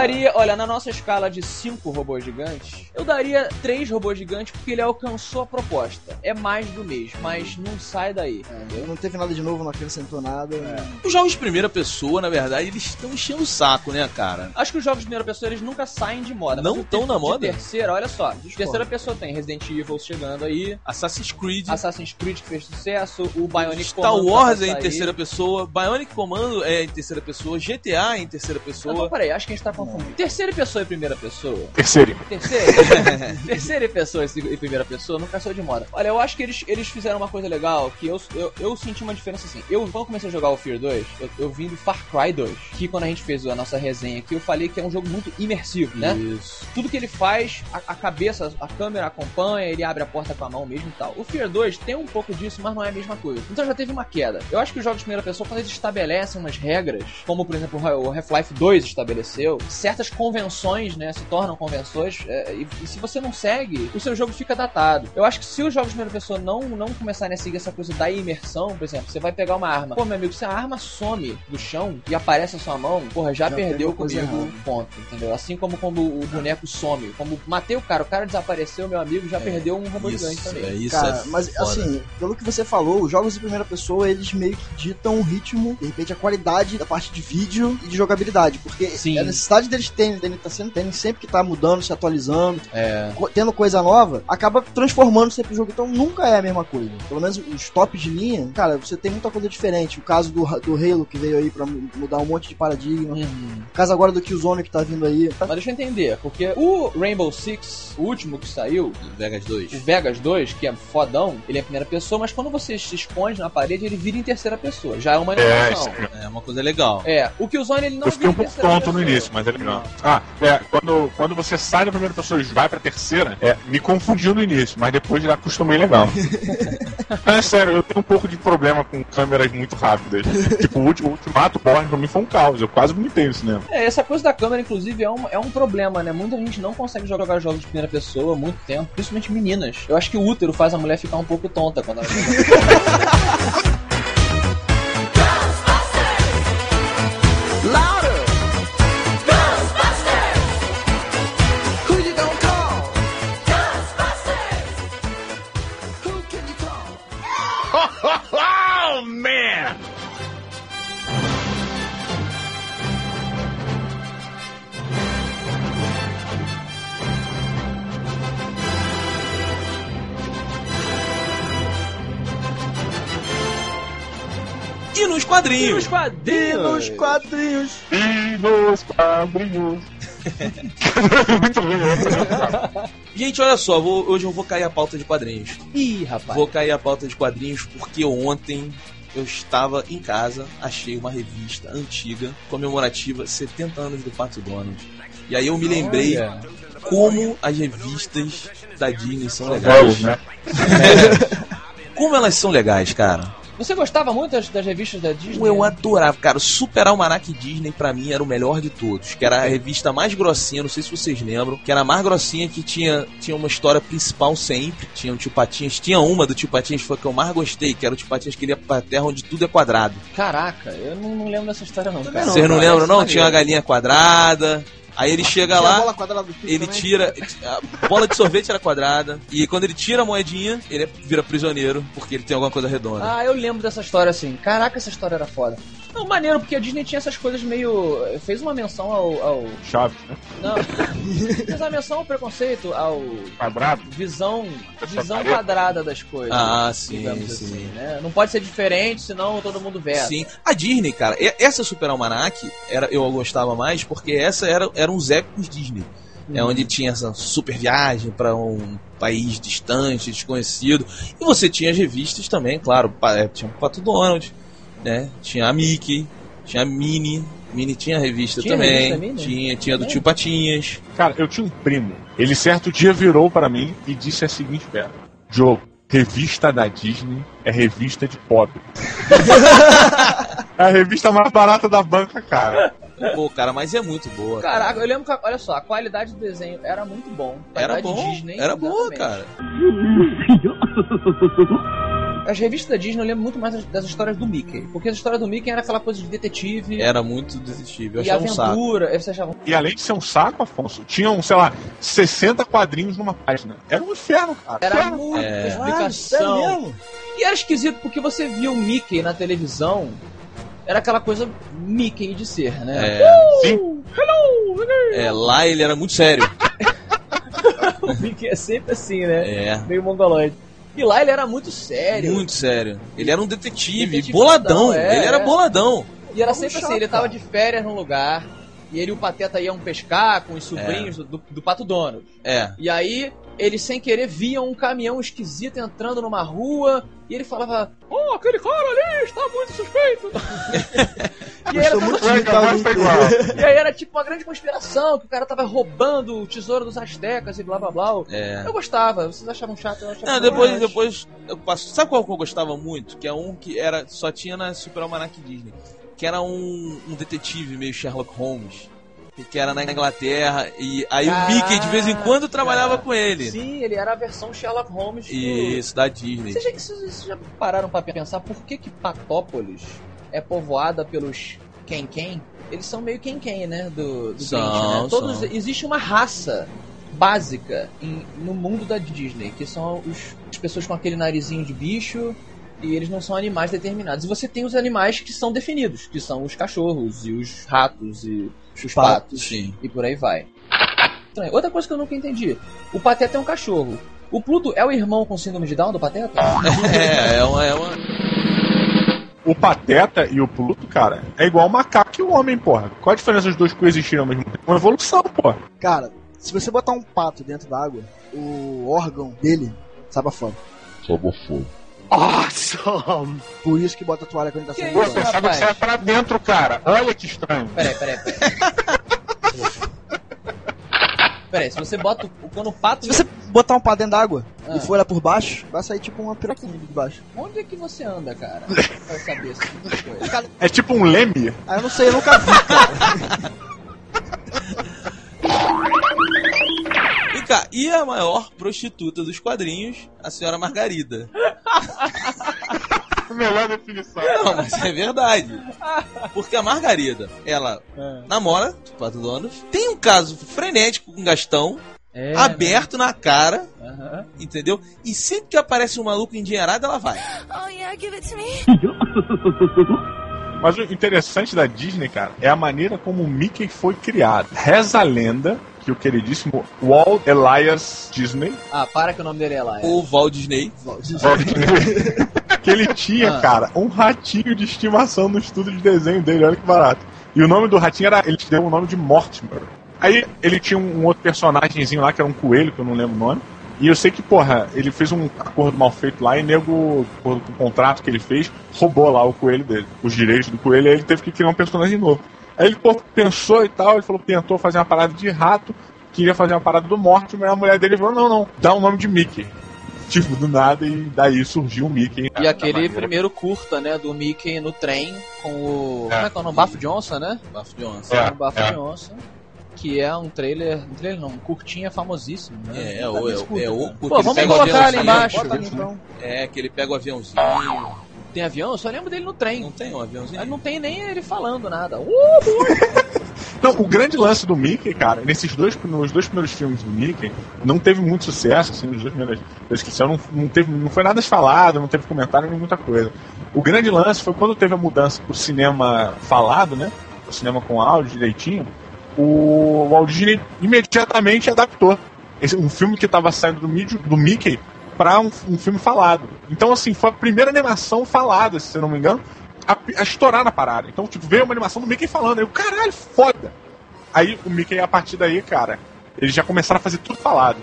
Daria, olha, na nossa escala de 5 robôs gigantes, eu daria 3 robôs gigantes porque ele alcançou a proposta. É mais do mesmo, mas não sai daí. entendeu? não teve nada de novo, não acrescentou nada. Os jogos de primeira pessoa, na verdade, eles estão enchendo o saco, né, cara? Acho que os jogos de primeira pessoa eles nunca saem de moda. Não mas o tão de- na moda? terceira, olha só. De terceira pessoa tem Resident Evil chegando aí, Assassin's Creed, Assassin's Creed que fez sucesso, o Bionic Star Commando Wars tá é pra em terceira pessoa, Bionic Commando é em terceira pessoa, GTA é em terceira Não, pessoa. peraí, acho que a gente tá Terceira pessoa e primeira pessoa? Terceiro. Terceira? terceira <laughs> pessoa e primeira pessoa nunca saiu de moda. Olha, eu acho que eles, eles fizeram uma coisa legal que eu, eu, eu senti uma diferença assim. Eu, quando comecei a jogar o Fear 2, eu, eu vim do Far Cry 2, que quando a gente fez a nossa resenha aqui, eu falei que é um jogo muito imersivo, né? Isso. Tudo que ele faz, a, a cabeça, a câmera acompanha, ele abre a porta com a mão mesmo e tal. O Fear 2 tem um pouco disso, mas não é a mesma coisa. Então já teve uma queda. Eu acho que os jogos de primeira pessoa, quando eles estabelecem umas regras, como por exemplo o Half-Life 2 estabeleceu, certas convenções, né, se tornam convenções, é, e, e se você não segue, o seu jogo fica datado. Eu acho que se os jogos de primeira pessoa não, não começarem a seguir essa coisa da imersão, por exemplo, você vai pegar uma arma. Pô, meu amigo, se a arma some do chão e aparece na sua mão, porra, já, Já perdeu comigo errada. ponto, entendeu? Assim como quando o boneco some. Como matei o cara, o cara desapareceu, meu amigo já perdeu um robô Isso, gigante também. é isso. Cara, é mas foda. assim, pelo que você falou, os jogos em primeira pessoa, eles meio que ditam o ritmo, de repente a qualidade da parte de vídeo e de jogabilidade, porque Sim. a necessidade deles terem, deles tá sendo, terem sempre que tá mudando, se atualizando, É. tendo coisa nova, acaba transformando sempre o jogo, então nunca é a mesma coisa. Pelo menos os tops de linha, cara, você tem muita coisa diferente. O caso do, do Halo que veio aí pra mu- mudar um monte de paradigma, Uhum. o caso agora do Killzone que tá vindo aí. Mas deixa eu entender, porque o Rainbow Six, o último que saiu, Vegas 2. o Vegas 2, que é fodão, ele é em primeira pessoa, mas quando você se esconde na parede, ele vira em terceira pessoa. Já é uma É, inovação. isso É uma coisa legal. É, o Killzone ele não Eu fiquei um pouco tonto no início, mas é legal. Ah, é, quando, quando você sai da primeira pessoa e vai pra terceira, é, me confundiu no início, mas depois já acostumei legal. <laughs> É sério, eu tenho um pouco de problema com câmeras muito rápidas. tipo, o último o Ultimato Born pra mim foi um caos, eu quase vomitei no cinema. É, essa coisa da câmera, inclusive, é um, é um problema, né? Muita gente não consegue jogar jogos de primeira pessoa há muito tempo, principalmente meninas. Eu acho que o útero faz a mulher ficar um pouco tonta quando ela <laughs> Oh, man! E nos quadrinhos. E nos quadrinhos. E nos quadrinhos. <laughs> muito? <laughs> Gente, olha só, vou- hoje eu vou cair a pauta de quadrinhos. Ih, rapaz. Vou cair a pauta de quadrinhos porque ontem eu estava em casa, achei uma revista antiga, comemorativa 70 anos do Pato Donald. E aí eu me lembrei Olha. como as revistas da Disney são legais. né? <laughs> Como elas são legais, cara. Você gostava muito das, das revistas da Disney? Eu adorava, cara. O Super Almanac Disney pra mim era o melhor de todos. Que era a revista mais grossinha, não sei se vocês lembram. Que era a mais grossinha que tinha, tinha uma história principal sempre. Tinha o Tio Patinhas. Tinha uma do Tio Patinhas que foi a que eu mais gostei, que era o Tio Patinhas que ele ia pra terra onde tudo é quadrado. Caraca, eu não, não lembro dessa história não, cara. Vocês não Parece lembram, não? maneiro. Tinha uma galinha quadrada. Aí ele chega lá. Ele também? tira. A bola de sorvete era quadrada. E quando ele tira a moedinha, ele é- vira prisioneiro, porque ele tem alguma coisa redonda. Ah, eu lembro dessa história assim. Caraca, essa história era foda. Não, maneiro, porque a Disney tinha essas coisas meio. Fez uma menção ao. ao... Chaves, né? Não. <laughs> Fez uma menção ao preconceito, ao. Quadrado. Visão. Visão quadrada das coisas. Ah, sim, digamos sim. assim, né? Não pode ser diferente, senão todo mundo vê. Sim. A Disney, cara, essa Super Almanac, era, eu gostava mais porque essa era, eram os épicos Disney. É onde tinha essa super viagem pra um país distante, desconhecido. E você tinha as revistas também, claro. é, Tinha o Pato Donald, né? Tinha a Mickey, tinha a Minnie. Minnie tinha revista Tinha também. revista Minnie? Tinha, tinha do Também? tio Patinhas. Cara, eu tinha um primo. Ele certo dia virou para mim e disse a seguinte pedra. Jogo, revista da Disney é revista de pobre. <laughs> é a revista mais barata da banca, cara. Pô, cara, mas é muito boa. Caraca, eu lembro que, olha só, a qualidade do desenho era muito bom. Era bom, Disney, era boa, exatamente. cara. As revistas da Disney eu lembro muito mais das, histórias do Mickey. Porque a história do Mickey era aquela coisa de detetive Era muito detetive. Eu e achava um saco. aventura. Você achava. E além de ser um saco, Afonso, tinham, sei lá, 60 quadrinhos numa página. Era um inferno, cara. Era Inferno. muita É. Ah, explicação. mesmo? e era esquisito porque você via o Mickey na televisão. Era aquela coisa Mickey de ser, né? É, Sim. é, lá ele era muito sério. <laughs> O Mickey é sempre assim, né? É. Meio mongoloide. E lá ele era muito sério. Muito sério. Ele era um detetive, Detetive boladão. é, ele era é. boladão. E era sempre chato, assim, ele tava de férias num lugar. E ele e o Pateta iam pescar com os sobrinhos do, do Pato Dono. É. E aí, eles sem querer viam um caminhão esquisito entrando numa rua. E ele falava: Oh, aquele cara ali está muito suspeito. <laughs> e, aí era muito e aí era tipo uma grande conspiração, que o cara tava roubando o tesouro dos astecas e blá blá blá. É. Eu gostava, vocês achavam chato, eu achava Não, depois, depois eu passo. Sabe qual que eu gostava muito? Que é um que era só tinha na Super Almanac Disney. Que era um, um detetive meio Sherlock Holmes. Que era na Inglaterra, e aí o Mickey de vez em quando trabalhava com ele. Sim, ele era a versão Sherlock Holmes. do- Isso, da Disney. Vocês já, vocês- já pararam pra pensar por que que Patópolis é povoada pelos Quem-Quem? Eles são meio Quem-Quem, né? Do, do São, Grinch, né? Todos, são. existe uma raça básica em- no mundo da Disney, que são os, as pessoas com aquele narizinho de bicho e eles não são animais determinados. E você tem os animais que são definidos, que são os cachorros e os ratos e os patos, Sim. e por aí vai. Outra coisa que eu nunca entendi. O Pateta é um cachorro. O Pluto é o irmão com síndrome de Down do Pateta? <laughs> É, é uma. É uma... O Pateta e o Pluto, cara, é igual o macaco e o homem, porra. Qual a diferença dos dois coexistirem ao mesmo tempo? Uma evolução, porra. Cara, se você botar um pato dentro d'água, o órgão dele sai pra fora. Sobe fogo. Awesome! Por isso que bota a toalha quando ele tá Que saindo Pô, do isso, banho. pensava que rapaz? você ia pra dentro, cara. Olha que estranho. Peraí, peraí, peraí. peraí, se você bota. o- Quando o pato. Se você botar um pato dentro d'água Ah. e for olhar por baixo, vai sair tipo uma piroquinha de baixo. Onde é que você anda, cara? <laughs> Pra saber esse tipo de coisa. É tipo um leme. Ah, eu não sei, eu nunca vi, cara. <laughs> Cá, e a maior prostituta dos quadrinhos, a senhora Margarida? <laughs> Melhor definição. Não, mas é verdade. Porque a Margarida, ela namora o Pato Donald, tem um caso frenético com o Gastão, É, aberto na cara, né? Aham. entendeu? E sempre que aparece um maluco endinheirado, ela vai. Oh yeah, give it to me. Mas o interessante da Disney, cara, é a maneira como o Mickey foi criado. Reza a lenda que o queridíssimo Walt Elias Disney, Ah, para que o nome dele é lá. Ou Walt Disney. <laughs> que ele tinha, Ah. cara, um ratinho de estimação no estudo de desenho dele, olha que barato. E o nome do ratinho era. Ele te deu o nome de Mortimer. Aí ele tinha um, um outro personagemzinho lá, que era um coelho, que eu não lembro o nome. E eu sei que, porra, ele fez um acordo mal feito lá e nego, acordo com o contrato que ele fez, roubou lá o coelho dele, os direitos do coelho, e aí ele teve que criar um personagem novo. Aí ele pô, pensou e tal, ele falou, tentou fazer uma parada de rato, queria fazer uma parada do Mortimer, a mulher dele falou, não, não, dá o nome de Mickey. <laughs> Tipo, do nada, e daí surgiu o Mickey. E aquele primeiro curta, né, do Mickey no trem com o. Como é que é o nome? Bafo Johnson, né? Bafo Johnson. É, o Bafo é. Johnson. Que é um trailer. Um trailer não, um curtinha famosíssimo, né? É, é, o, é, o- é o Pô, vamos colocar ali embaixo. Ali então. É, que ele pega o aviãozinho. Tem avião? Eu só lembro dele no trem. Não tem um aviãozinho? Aí não tem nem ele falando nada. Uh, <laughs> Não, o grande lance do Mickey, cara, nesses dois, nos dois primeiros filmes do Mickey, não teve muito sucesso, assim, nos dois primeiros filmes que não, não, teve, não foi nada falado, não teve comentário, nem muita coisa. O grande lance foi quando teve a mudança pro cinema falado, né? O cinema com áudio direitinho, o Walt Disney imediatamente adaptou. Esse, um filme que estava saindo do, mídio- do Mickey para um, um filme falado. Então, assim, foi a primeira animação falada, se eu não me engano, a, a estourar na parada. Então, tipo, veio uma animação do Mickey falando. Eu, caralho, foda! Aí o Mickey, a partir daí, cara, eles já começaram a fazer tudo falado.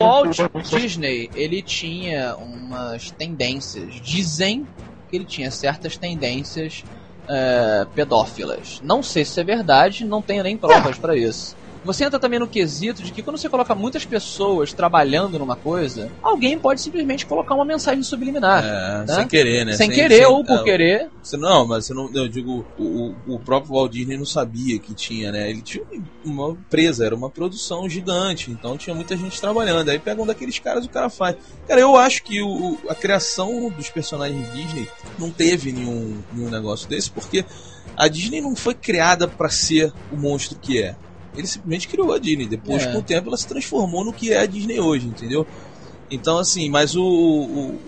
O Walt Disney, ele tinha umas tendências. Dizem que ele tinha certas tendências é, pedófilas. Não sei se é verdade, não tenho nem provas pra isso. Você entra também no quesito de que quando você coloca muitas pessoas trabalhando numa coisa, alguém pode simplesmente colocar uma mensagem subliminar. É, né? sem querer, né? Sem querer ou por é, querer. Você, não, mas você não, eu digo, o, o- próprio Walt Disney não sabia que tinha, né? Ele tinha uma empresa, era uma produção gigante, então tinha muita gente trabalhando. Aí pega um daqueles caras e o cara faz. Cara, eu acho que o, a criação dos personagens Disney não teve nenhum, nenhum negócio desse, porque a Disney não foi criada pra ser o monstro que é. Ele simplesmente criou a Disney. Depois, É. com o tempo, ela se transformou no que é a Disney hoje, entendeu? Então, assim, mas o, o-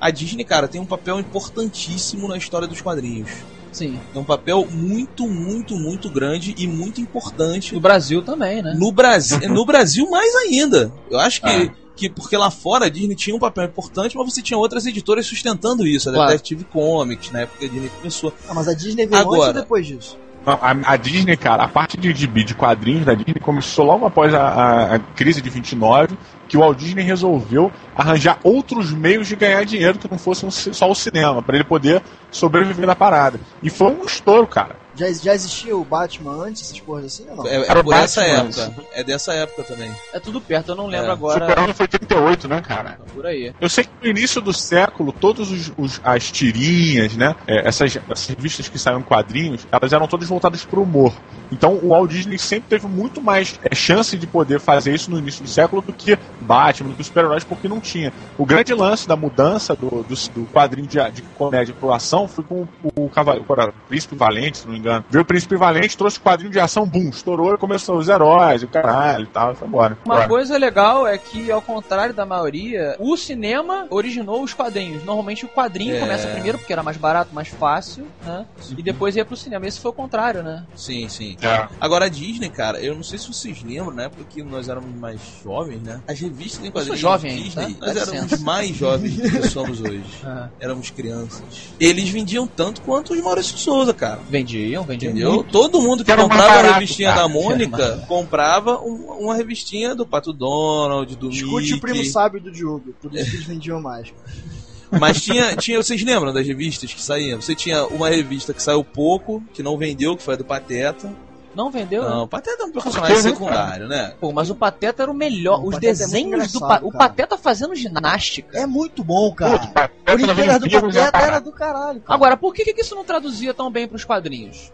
a Disney, cara, tem um papel importantíssimo na história dos quadrinhos. Sim. É um papel muito, muito, muito grande e muito importante. No Brasil também, né? No Brasil, no Brasil mais ainda. Eu acho que, Ah. que porque lá fora a Disney tinha um papel importante, mas você tinha outras editoras sustentando isso. A Claro. Detective Comics, na época que a Disney começou. Ah, mas a Disney veio antes Agora. ou depois disso? A, a Disney, cara, a parte de de quadrinhos da Disney começou logo após a, a- a crise de 29, que o Walt Disney resolveu arranjar outros meios de ganhar dinheiro que não fossem ci- só o cinema, para ele poder sobreviver na parada. E foi um estouro, cara. Já, já existia o Batman antes, essas porras assim ou não? É, é Era o por essa época. É dessa época também. É tudo perto, eu não lembro É. agora. Super-Homem foi 38, né, cara? Por aí. Eu sei que no início do século, todas os, os- as tirinhas, né? é, essas, essas revistas que saíam em quadrinhos, elas eram todas voltadas para o humor. Então o Walt Disney sempre teve muito mais é, chance de poder fazer isso no início do século do que Batman, do que os super-heróis, porque não tinha. O grande lance da mudança do, do, do quadrinho de, de comédia pro ação foi com o, o, cavaleiro, o Príncipe Valente, se não me engano. Veio o Príncipe Valente, trouxe o quadrinho de ação, bum, estourou e começou os heróis, o caralho e tal, e foi embora. Uma coisa legal é que, ao contrário da maioria, o cinema originou os quadrinhos. Normalmente o quadrinho É. começa primeiro, porque era mais barato, mais fácil, né? E depois ia pro cinema. Esse foi o contrário, né? Sim, sim. É. Agora a Disney, cara, eu não sei se vocês lembram, né? Porque nós éramos mais jovens, né? As revistas em quadrinhos jovem Disney, ainda, tá? nós Dá éramos licença. mais jovens do que somos hoje. <laughs> Ah. Éramos crianças. Eles vendiam tanto quanto os Maurício Souza, cara. Vendiam, vendiam Entendeu? muito. Todo mundo que Era comprava a barato, revistinha cara. da Mônica comprava um- uma revistinha do Pato Donald, do Escute o primo Mickey. sábio do Diogo, por isso que eles vendiam mais. <laughs> Mas tinha, tinha, vocês lembram das revistas que saíam? Você tinha uma revista que saiu pouco, que não vendeu, que foi a do Pateta. Não vendeu? Não, o Pateta é um personagem secundário, né? Pô, mas o Pateta era o melhor. O Os é desenhos do engraçado, pa... O. Pateta fazendo ginástica. É muito bom, cara. Puta, Pateta Olimpíadas do né, Pateta era do caralho, cara. Agora, por que, que isso não traduzia tão bem pros quadrinhos?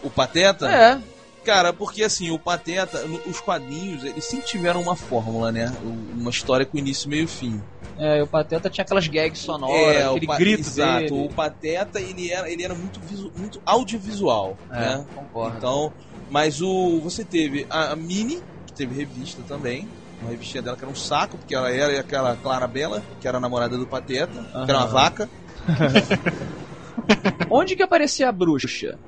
O Pateta? É. Cara, porque assim, o Pateta, os quadrinhos, eles sempre tiveram uma fórmula, né? O- Uma história com início, meio e fim. É, e o Pateta tinha aquelas gags sonoras, É, aquele o pa- grito exato. dele. O Pateta, ele era, ele era muito, visu- muito audiovisual, É, né? concordo. Então, mas o você teve a, a Mini, que teve revista também. Uma revistinha dela que era um saco, porque ela era aquela Clara Bela, que era a namorada do Pateta, que era uma vaca. <laughs> Onde que aparecia a bruxa?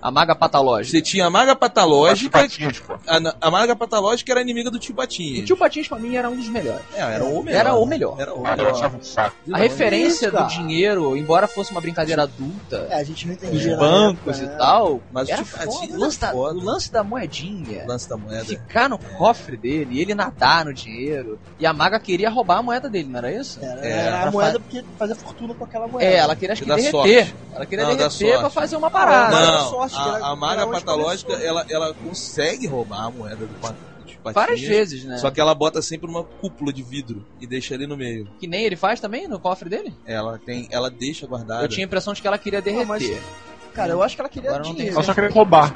A maga patológica. Você tinha a Maga Patológica, Patinhas, a, a Maga Patológica era inimiga do Tio Patinhas. O Tio Patins pra mim era um dos melhores. É, era o melhor. Era o melhor. Era o melhor. achava um saco. A referência isso, do dinheiro, embora fosse uma brincadeira adulta, É, a gente não entendia. na bancos época, e né? tal, Mas o era Tio foda. Patinhas O lance, era da, foda. o lance da moedinha. Lance da moeda. Ficar no cofre dele e ele nadar no dinheiro. E a maga queria roubar a moeda dele, não era isso? Era, É, era a moeda porque fazia fortuna com aquela moeda. É, ela queria acho que derreter. sorte. Ela queria Não, derreter sorte. pra fazer uma parada. Não, Não, que era- a, a Maga Patológica, ela, ela consegue roubar a moeda do, pa- do Tio Patinhas. Várias vezes, né? Só que ela bota sempre uma cúpula de vidro e deixa ali no meio. Que nem ele faz também no cofre dele. Ela tem, ela deixa guardada. Eu tinha a impressão de que ela queria derreter. mas- Cara, eu acho que ela queria Agora não tem dinheiro. Ela só queria roubar.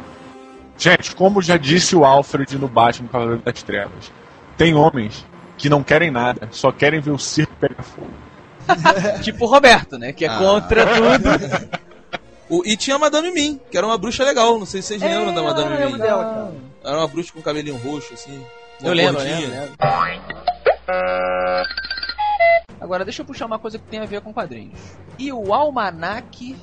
Gente, como já disse o Alfred no Batman Cavaleiro das Trevas, tem homens que não querem nada, só querem ver o circo pegar fogo. <laughs> tipo o Roberto, né? Que é Ah. contra tudo. <laughs> O- e tinha a Madame Mim, que era uma bruxa legal. Não sei se vocês lembram da Madame Mim. dela, cara. Era uma bruxa com cabelinho roxo, assim. uma Eu lembro, gordinha. lembro, lembro. Agora, deixa eu puxar uma coisa que tem a ver com quadrinhos. E o almanaque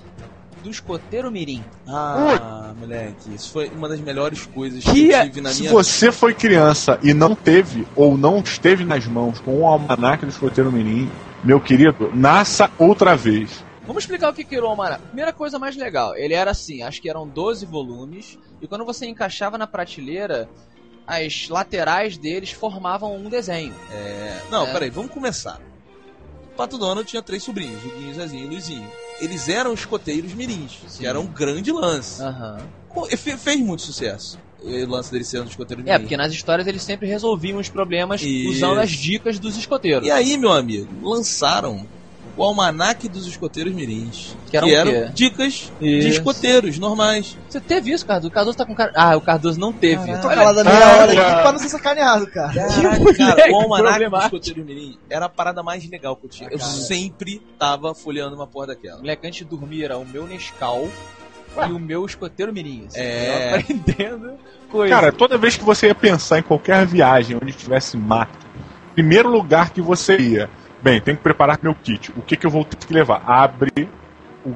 do escoteiro mirim? Ah, moleque, isso foi uma das melhores coisas que, Que eu é- tive na Se minha você foi criança e não teve ou não esteve nas mãos com o almanaque do escoteiro mirim, meu querido, nasça outra vez. Vamos explicar o que era o almanaque. Primeira coisa mais legal, ele era assim, acho que eram 12 volumes, e quando você encaixava na prateleira, as laterais deles formavam um desenho. É... Não, É. peraí, vamos começar. O Pato Donald tinha três sobrinhos, Huguinho, Zezinho e Luizinho. Eles eram escoteiros mirins, Sim. que era um grande lance. E fe- Fez muito sucesso. O lance deles sendo escoteiros É, mirins. porque nas histórias eles sempre resolviam os problemas Isso. usando as dicas dos escoteiros. E aí, meu amigo, lançaram o Almanaque dos Escoteiros Mirins. Que eram o quê? dicas de Isso. escoteiros normais. Você teve isso, Cardoso? O Cardoso tá com cara. Ah, o Cardoso não teve. Eu tô calado a meia Ah, hora aqui cara. pra não ser sacaneado, cara. Caraca, cara, o Almanaque dos. Escoteiros Mirins era a parada mais legal que eu tinha. Eu cara. sempre tava folheando uma porra daquela. Moleque, antes de dormir era o meu Nescau e o meu escoteiro mirim. assim. É. Eu aprendendo coisa. Cara, toda vez que você ia pensar em qualquer viagem onde tivesse mato, primeiro lugar que você ia, bem, tem que preparar meu kit. O que, que eu vou ter que levar? Abre o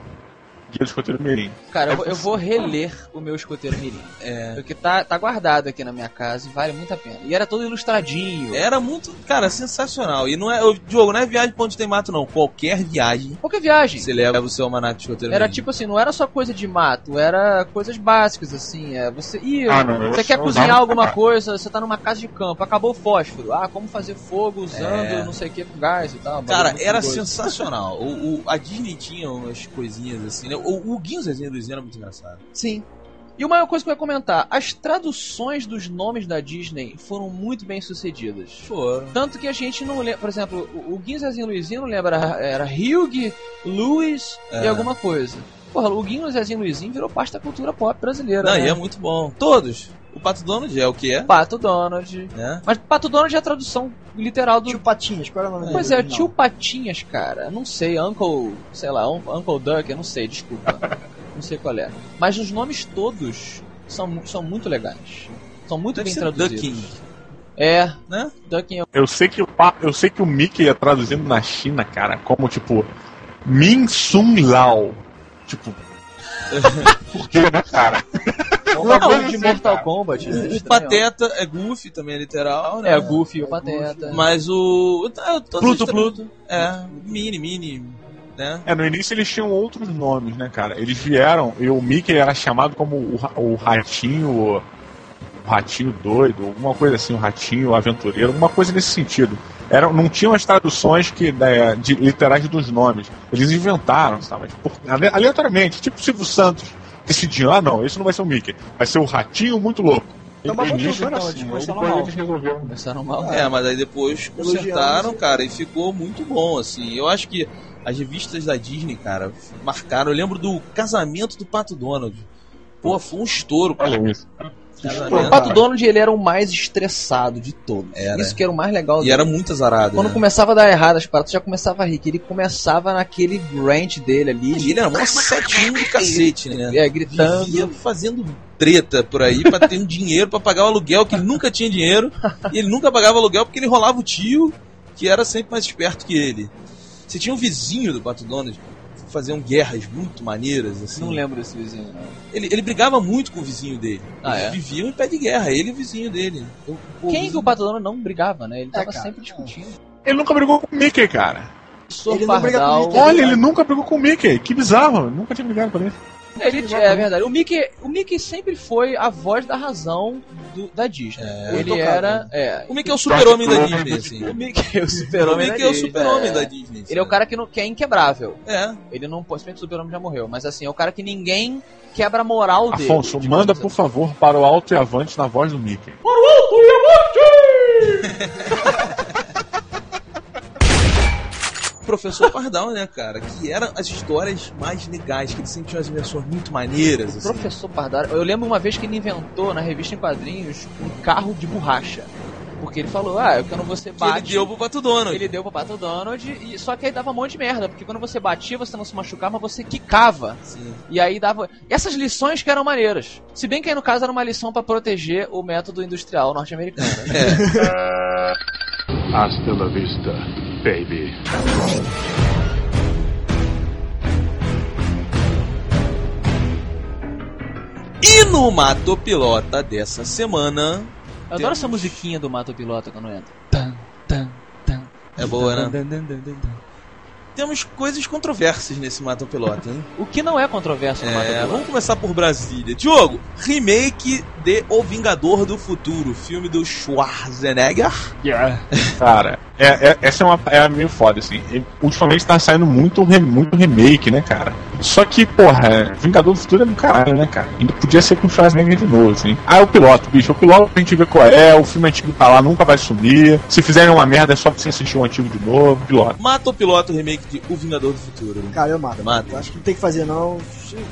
guia do escoteiro mirim. Cara, eu, vou- eu vou reler o meu escoteiro mirim. É. Porque tá, tá guardado aqui na minha casa e vale muito a pena. E era todo ilustradinho. Era muito, cara, sensacional. E não é, Diogo, não é viagem pra onde tem mato, não. Qualquer viagem, Qualquer viagem. você leva o seu almanaque de escoteiro Era mirim. tipo assim, não era só coisa de mato, era coisas básicas, assim. É, você, ih, Ah, não, você quer cozinhar alguma coisa, você tá numa casa de campo, acabou o fósforo. Ah, como fazer fogo usando É. não sei o que com gás e tal. Cara, era perigoso. sensacional. O, o- a Disney tinha umas coisinhas assim, né? O, o Guinho Zezinho e Luizinho era muito engraçado. Sim. E uma coisa que eu ia comentar, as traduções dos nomes da Disney foram muito bem sucedidas. Foram. Tanto que a gente não lembra, por exemplo, o o Guinho Zezinho Luizinho não lembra, era, Hugh, Louis É. e alguma coisa. Porra, o Guinho Zezinho Luizinho virou parte da cultura pop brasileira. Não, né? e é muito bom. Todos. O Pato Donald é o que é. Pato Donald. Né? Mas Pato Donald é a tradução literal do. Tio Patinhas, qual era o nome Pois é, original? tio Patinhas, cara. Não sei, Uncle. Sei lá, Un- Uncle Duck, eu não sei, desculpa. <laughs> não sei qual é. Mas os nomes todos são, são muito legais. São muito Deve bem ser traduzidos. Ducking. É, Né? Ducking é Eu sei que o, pa- eu sei que o Mickey ia traduzindo na China, cara, como tipo Min Sun Lao. Tipo. <laughs> Por quê, né, cara? <laughs> um bagulho de Mortal Kombat. né? O, o Estranho. Pateta é Goofy, também é literal, né? É, o Goofy e o Pateta. Mas o. Pluto, Pluto. É, Mini, Mini, né? É, no início eles tinham outros nomes, né, cara? Eles vieram e o Mickey era chamado como o, o Ratinho, o Ratinho Doido, alguma coisa assim, o Ratinho Aventureiro, alguma coisa nesse sentido. Era, não tinham as traduções que, né, de, literais dos nomes. Eles inventaram, sabe? Por, ale- aleatoriamente, tipo o Silvio Santos. Decidiam, ah não, esse não vai ser o Mickey, vai ser o Ratinho muito louco. Então, mas No início era então, assim, começaram mal. eles resolveram. Começaram mal. É, mas aí depois consertaram, Elogiamos. cara, e ficou muito bom, assim. Eu acho que as revistas da Disney, cara, marcaram. Eu lembro do casamento do Pato Donald. Pô, foi um estouro, cara. Olha isso. O Pato Donald ele era o mais estressado de todos. Era. Isso que era o mais legal E era muito azarado. Quando né? começava a dar errado as paradas, já começava a rir. Que ele começava naquele rant dele ali. E ele era mó setinho do cacete, né? É, gritando. Vivia fazendo treta por aí pra ter um dinheiro pra pagar o aluguel, que ele nunca tinha dinheiro. e ele nunca pagava aluguel porque ele rolava o tio, que era sempre mais esperto que ele. Você tinha um vizinho do Pato Donald faziam guerras muito maneiras, assim. Não lembro desse vizinho, não. Ele, ele brigava muito com o vizinho dele. Ah, Eles é? viviam em pé de guerra, ele e o vizinho dele. O- o Quem que vizinho- o Pato Donald não brigava, né? Ele tava cara, sempre discutindo. Ele nunca brigou com o Mickey, cara. Ele não briga com o Pardal. Mickey. Olha, ele nunca brigou com o Mickey. Que bizarro, nunca tinha brigado com ele. Ele, é verdade. O Mickey, o Mickey sempre foi a voz da razão do- da Disney. ele Muito era. É, O Mickey é o super-homem da Disney, assim. <laughs> o Mickey é o O super-homem da é o Disney, super-homem é. da Disney. Ele é o cara que, não, que é inquebrável. É. Ele não pode. Se bem que o super-homem já morreu, mas assim, é o cara que ninguém quebra a moral dele. Afonso, digamos manda assim. por favor para o alto e avante na voz do Mickey. <laughs> <laughs> Professor Pardal, né, cara? Que eram as histórias mais legais, que ele sempre tinha umas versões muito maneiras, assim. Professor Pardal, eu lembro uma vez que ele inventou na revista em quadrinhos um carro de borracha. Porque ele falou, ah, eu quando você Que bate. ele deu pro Pato Donald. Ele deu pro Pato Donald, e, só que aí dava um monte de merda, porque quando você batia, você não se machucava, mas você quicava. Sim. E aí dava. Essas lições que eram maneiras. Se bem que aí no caso era uma lição pra proteger o método industrial norte-americano. Né? <laughs> Hasta la vista, baby. E no Mato Pilota dessa semana. Eu adoro essa musiquinha do Mato Pilota quando entra. Tan, tan, tan. É boa, né? Temos coisas controversas nesse Mato Pilota, hein? O que não é controverso no É, Pilota? vamos começar por Brasília. Diogo, remake de O Vingador do Futuro, filme do Schwarzenegger. <laughs> Cara, é, é- essa é uma é meio foda, assim. Ultimamente tá saindo muito, muito remake, né, cara? Só que, porra, é, Vingador do Futuro é do caralho, né, cara? Ainda podia ser com o Schwarzenegger de novo, assim. Ah, é o piloto, bicho. O piloto a gente vê qual é, o filme antigo tá lá, nunca vai sumir. Se fizerem uma merda, é só você assistir o antigo de novo, piloto. Mata o piloto remake de O Vingador do Futuro. Cara, eu mato. Mata. Eu acho que não tem que fazer, não.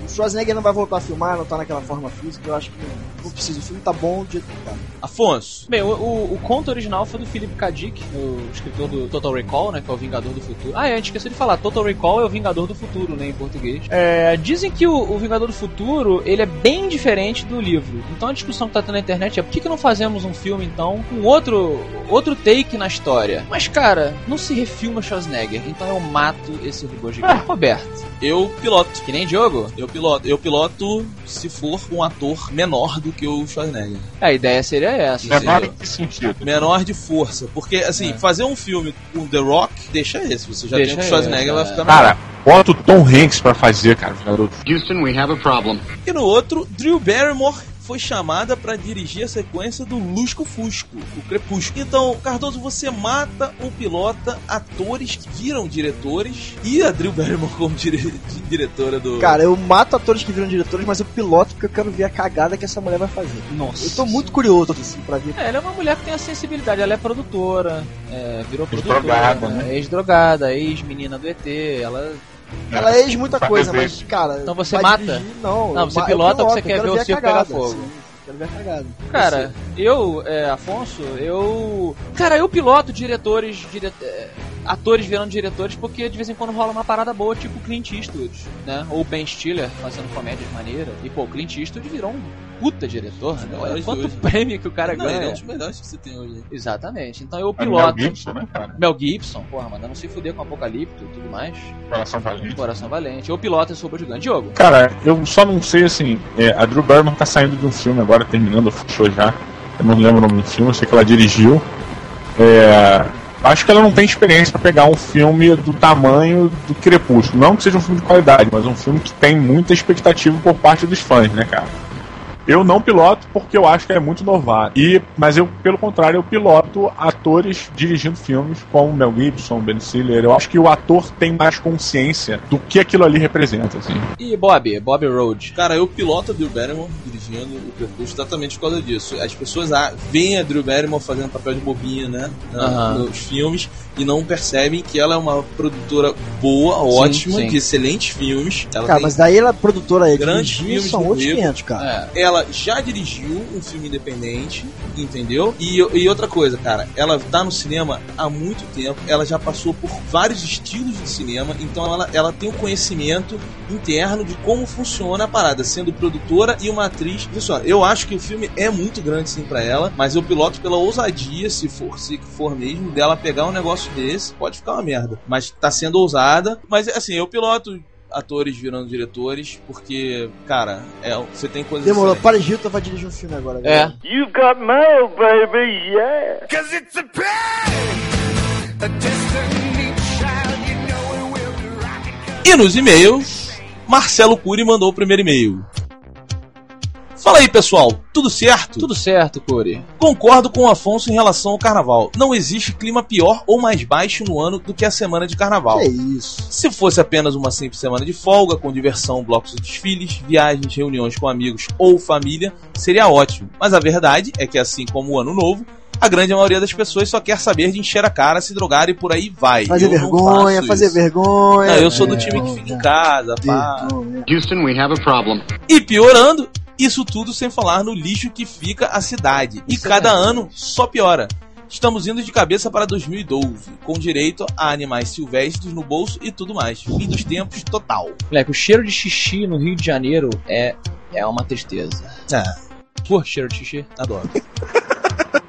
O Schwarzenegger não vai voltar a filmar, não tá naquela forma física. Eu acho que não, não precisa. O filme tá bom do jeito que tá. Afonso. Bem, o, o, o conto original foi do Philip K. Dick, o escritor do Total Recall, né? Que é o Vingador do Futuro. Ah, é, a gente esqueceu de falar. Total Recall é o Vingador do Futuro, né? Em português. É, dizem que o, o Vingador do Futuro, ele é bem diferente do livro. Então a discussão que tá tendo na internet é por que, que não fazemos um filme, então, com outro, outro take na história? Mas, cara, não se refilma Schwarzenegger, então eu mato esse robô gigante. <laughs> Roberto, Eu piloto. que nem Diogo? Eu piloto. Eu piloto se for um ator menor do que o Schwarzenegger. A ideia seria essa. Menor seria- em que sentido? Menor de força. Porque, assim, fazer um filme com The Rock, deixa esse. Você já Deixa tem o Schwarzenegger, vai é. ficar Cara, bota o Tom Hanks pra fazer, cara. Houston, we have a problem. E no outro, Drew Barrymore foi chamada pra dirigir a sequência do Lusco Fusco, o Crepúsculo. Então, Cardoso, você mata ou pilota atores que viram diretores e a Drew Barrymore como dire- diretora do. Cara, eu mato atores que viram diretores, mas eu piloto porque eu quero ver a cagada que essa mulher vai fazer. Nossa. Eu tô muito curioso, assim, pra ver. É, ela é uma mulher que tem a sensibilidade, ela é produtora, é, virou Ex-drogada, produtora, né? ex-drogada, ex-menina do ET, ela... Ela é ex muita coisa, mas, cara. Então você mata? dirigir, não, Não, você pilota porque piloto, você quer ver o circo pegar fogo. sim, Quero ver a cagada. Cara, eu, é, Afonso, eu... Cara, eu piloto diretores, dire... é, atores virando diretores porque de vez em quando rola uma parada boa, tipo Clint Eastwood, né? Ou Ben Stiller fazendo comédias maneiras. E, pô, Clint Eastwood virou um puta diretor, né? Olha quanto hoje. prêmio que o cara Não, ele é ganha. um dos melhores que você tem hoje. Exatamente. Então eu É Mel piloto. Gibson, né, cara? Mel Gibson, porra, mandando se fuder com Apocalipto e tudo mais. Coração valente. Coração Valente. Eu piloto esse robô gigante. Diogo. Cara, eu só não sei assim. é, a Drew Barrymore tá saindo de um filme agora, terminando, fechou já. Eu não lembro o nome do filme, eu sei que ela dirigiu. É, acho que ela não tem experiência pra pegar um filme do tamanho do Crepúsculo. Não que seja um filme de qualidade, mas um filme que tem muita expectativa por parte dos fãs, né, cara? Eu não piloto porque eu acho que é muito novato. E, mas eu, pelo contrário, eu piloto atores dirigindo filmes como Mel Gibson, Ben Stiller. Eu acho que o ator tem mais consciência do que aquilo ali representa, assim. E Bob, Bob Road. Cara, eu piloto a Drew Barrymore dirigindo o Crepúsculo exatamente por causa disso. As pessoas ah, veem a Drew Barrymore fazendo papel de bobinha, né? na- Aham. Nos filmes e não percebem que ela é uma produtora boa, ótima, sim. de excelentes filmes. Ela Cara, tem mas daí ela é produtora aí, grandes dirigir, filmes são outros currículo. 500, cara. É. Ela já dirigiu um filme independente, entendeu? E, e outra coisa, cara, ela tá no cinema há muito tempo, ela já passou por vários estilos de cinema, então ela, ela tem um conhecimento interno de como funciona a parada, sendo produtora e uma atriz. Pessoal, eu acho que o filme é muito grande sim pra ela, mas eu piloto pela ousadia, se for, se for mesmo, dela pegar um negócio desse, pode ficar uma merda. Mas tá sendo ousada, mas assim, eu piloto atores virando diretores, porque, cara, é, você tem coisas Demorou, excelentes. Paris Hilton vai dirigir um filme agora. É. galera. You've got mail, baby, yeah. Cause it's a pain, a destiny child, you know it will be rocking. E nos e-mails, Marcelo Cury mandou o primeiro e-mail. Fala aí, pessoal, tudo certo? Tudo certo, Curi. Concordo com o Afonso em relação ao carnaval. Não existe clima pior ou mais baixo no ano do que a semana de carnaval. Que isso. Se fosse apenas uma simples semana de folga, com diversão, blocos de desfiles, viagens, reuniões com amigos ou família, seria ótimo. Mas a verdade é que, assim como o ano novo, a grande maioria das pessoas só quer saber de encher a cara, se drogar e por aí vai. Fazer Eu vergonha, fazer isso. vergonha. Não, eu sou do É, time que fica em casa, pá. Houston, we have a problem. E piorando, isso tudo sem falar no lixo que fica a cidade. E Isso é cada verdade. ano só piora. Estamos indo de cabeça para 2012, com direito a animais silvestres no bolso e tudo mais. Fim dos tempos total. Moleque, o cheiro de xixi no Rio de Janeiro é, é uma tristeza. É, Por cheiro de xixi. adoro. <laughs>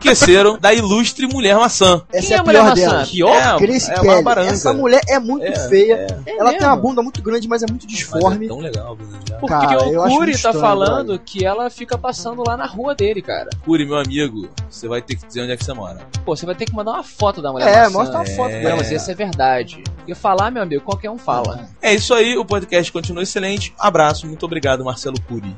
Esqueceram da ilustre mulher maçã. Essa Quem é é a a mulher pior maçã? dela. Que ó, Grace é Kelly. Essa mulher é muito É, feia. é. Ela tem uma bunda muito grande, mas é muito Mas disforme. é tão legal, né? Porque Cara, o Curi tá estranho, falando brother. que ela fica passando lá na rua dele, cara. Curi, meu amigo, você vai ter que dizer onde é que você mora. Pô, você vai ter que mandar uma foto da mulher É, maçã. mostra uma foto dela. você se é verdade. Porque falar, meu amigo, qualquer um fala. É isso aí, o podcast continua excelente. Abraço, muito obrigado, Marcelo Curi.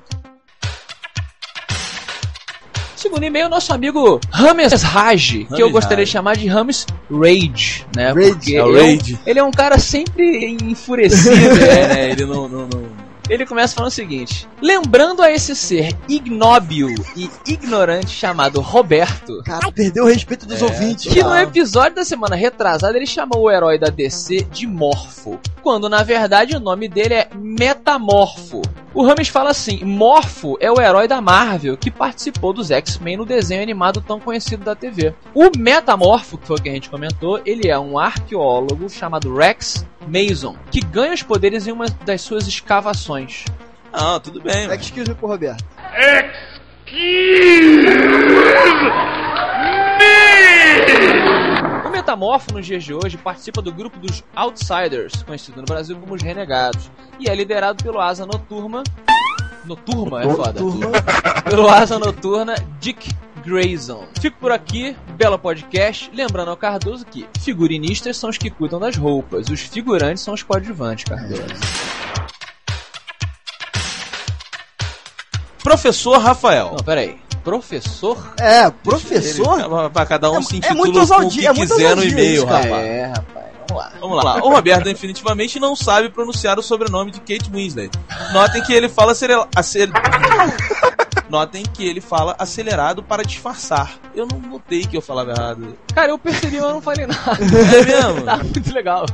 Segundo e-mail, nosso amigo Rames Raj, que eu gostaria Raj. de chamar de Rames Rage, né? Rage. Porque É ele, Rage. ele é um cara sempre enfurecido, <laughs> É, né? né? Ele não. não, não... Ele começa falando o seguinte: Lembrando a esse ser ignóbil e ignorante chamado Roberto, Cara, perdeu o respeito dos É, ouvintes. que no episódio da semana retrasada ele chamou o herói da DC de Morfo, quando na verdade o nome dele é Metamorfo. O Rames fala assim: Morfo é o herói da Marvel que participou dos X-Men no desenho animado tão conhecido da TV. O Metamorfo, que foi o que a gente comentou, ele é um arqueólogo chamado Rex Mason, que ganha os poderes em uma das suas escavações. Ah, tudo bem. Excuse me pro Roberto. O Metamorfo, nos dias de hoje, participa do grupo dos Outsiders, conhecido no Brasil como os Renegados, e é liderado pelo asa noturna. Noturma é foda. Pelo asa noturna Dick Grayson. Fico por aqui, belo podcast. Lembrando ao Cardoso que figurinistas são os que cuidam das roupas, os figurantes são os coadjuvantes, Cardoso. Professor Rafael. Não, peraí. Professor? É, professor? Ele- pra cada um É- se é intitula muito com o ousadia, que é muito quiser no e-mail, rapaz. É, rapaz. Vamos lá. Vamos lá. O Roberto definitivamente não sabe pronunciar o sobrenome de Kate Winslet. Notem que ele fala acele- acel- Notem que ele fala acelerado para disfarçar. Eu não notei que eu falava errado. Cara, eu percebi, mas eu não falei nada. É mesmo? <laughs> tá muito legal.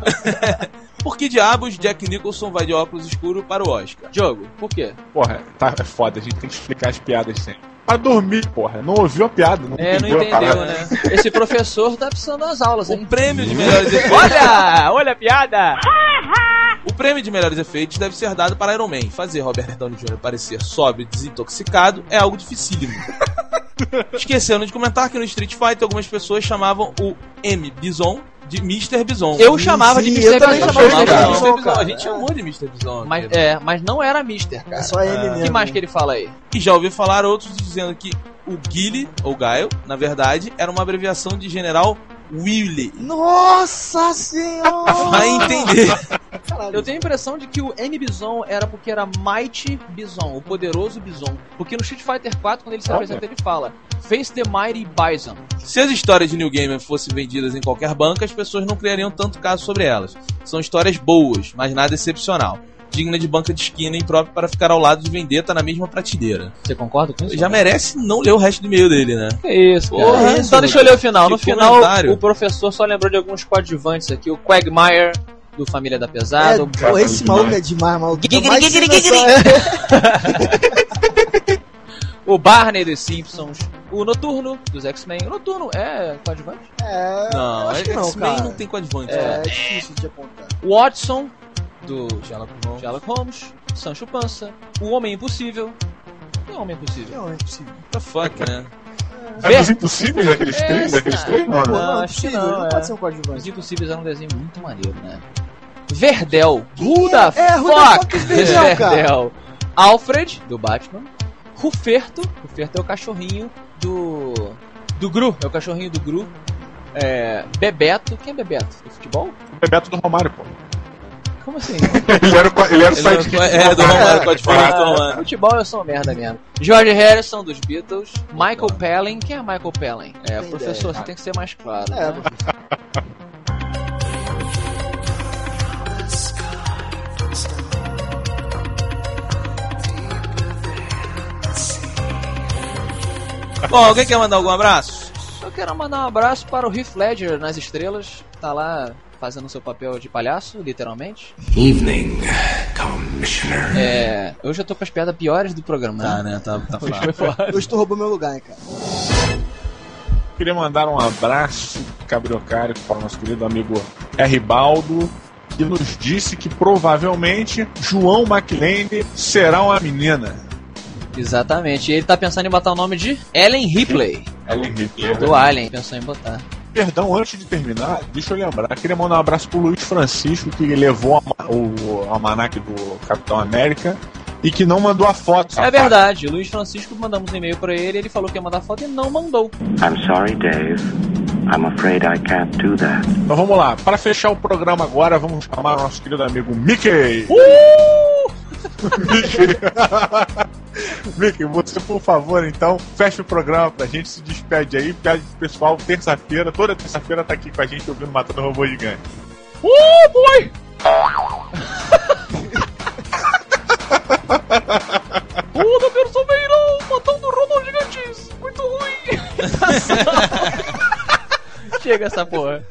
<laughs> Por que diabos Jack Nicholson vai de óculos escuros para o Oscar? Diogo, por quê? Porra, tá, é foda, a gente tem que explicar as piadas sempre. Pra dormir, porra. Não ouviu a piada, não É, não entendeu a entendeu, né? <laughs> Esse professor tá precisando das aulas, O hein? prêmio de melhores efeitos. Olha! Olha a piada! O prêmio de melhores efeitos deve ser dado para Iron Man. Fazer Robert Downey Jr. parecer sóbrio e desintoxicado é algo dificílimo. <laughs> Esquecendo de comentar que no Street Fighter algumas pessoas chamavam o M. Bison de Mr. Bison. Eu chamava de Mr. eu também Bison. chamava Chamava de Mr. Mr. Bison, Bison. A gente chamou de Mr. Bison. Mas, cara. é, mas não era Mister, cara. É só ele O mesmo. que mais que ele fala aí? E já ouvi falar outros dizendo que o Guile, ou Gaio, na verdade, era uma abreviação de General Willy. Nossa senhora! Vai entender. Caralho. Eu tenho a impressão de que o M Bison era porque era Mighty Bison, o poderoso Bison. Porque no Street Fighter 4, quando ele se apresenta, ele fala Face the Mighty Bison. Se as histórias de New Gamer fossem vendidas em qualquer banca, as pessoas não criariam tanto caso sobre elas. São histórias boas, mas nada excepcional. Digna de banca de esquina e própria para ficar ao lado de Vendetta na mesma prateleira. Você concorda com isso? Já merece não ler o resto do e-mail dele, né? Que isso, cara. Porra, então isso, deixa eu ler o final. No final, comentário. o professor só lembrou de alguns coadjuvantes aqui. O Quagmire, do Família da É, Pesada. o pô, esse maluco é demais, maluco. <laughs> O Barney dos Simpsons, o Noturno dos X-Men. O Noturno é coadjuvante? É, Não, eu acho que não, X-Men cara. não tem coadjuvante. É, cara. é difícil de apontar. O Watson, do Sherlock Holmes. Sherlock Holmes, Sancho Panza, o Homem Impossível. Quem é o Homem Impossível? É impossível. What the fuck, né? É dos impossíveis daqueles É, três, daqueles cara. três, não? Não, não, é acho que impossível, não, não é. pode ser um Os coadjuvante. Impossíveis era um desenho muito maneiro, né? Verdel. Who the É, fuck fuck is Verdel, cara? Verdel. Alfred, do Batman. Ruferto. Ruferto é o cachorrinho do... Do Gru. É o cachorrinho do Gru. É, Bebeto. Quem é Bebeto? Do futebol? O Bebeto do Romário, pô. Como assim? <laughs> Ele era, o ele era o Ele era- sidekick é, do do Romário. Futebol eu sou merda mesmo. George Harrison dos Beatles. Michael Palin. Quem é Michael Palin? É, Tem professor, ideia. você tem que ser mais claro. É, né? Bom, alguém quer mandar algum abraço? Eu quero mandar um abraço para o Heath Ledger nas estrelas. Tá lá fazendo seu papel de palhaço, literalmente. Evening, Commissioner. É, eu já tô com as piadas piores do programa. Tá, né? Tá, tá Hoje fraco. foi foda. Hoje tu roubou meu lugar, hein, cara. Queria mandar um abraço cabriocário para o nosso querido amigo R. Baldo, que nos disse que provavelmente João McLean será uma menina. Exatamente. E ele tá pensando em botar o nome de Ellen Ripley, Ellen Ripley. do Alien. Pensou em botar. Perdão, antes de terminar, deixa eu lembrar. Queria mandar um abraço pro Luiz Francisco, que levou a o almanac do Capitão América e que não mandou a foto. É verdade, o Luiz Francisco mandamos um e-mail pra ele, ele falou que ia mandar foto e não mandou. I'm sorry, Dave. I'm afraid I can't do that. Então vamos lá. Para fechar o programa agora, vamos chamar o nosso querido amigo Mickey. Mickey. <laughs> Mickey, você por favor, então, fecha o programa pra gente, se despede aí, pede pro pessoal, terça-feira, toda terça-feira tá aqui com a gente ouvindo Matando Robô Gigante. Uh, boy! Toda terça-feira, matando robôs gigantes! Muito ruim! <laughs> Chega essa porra.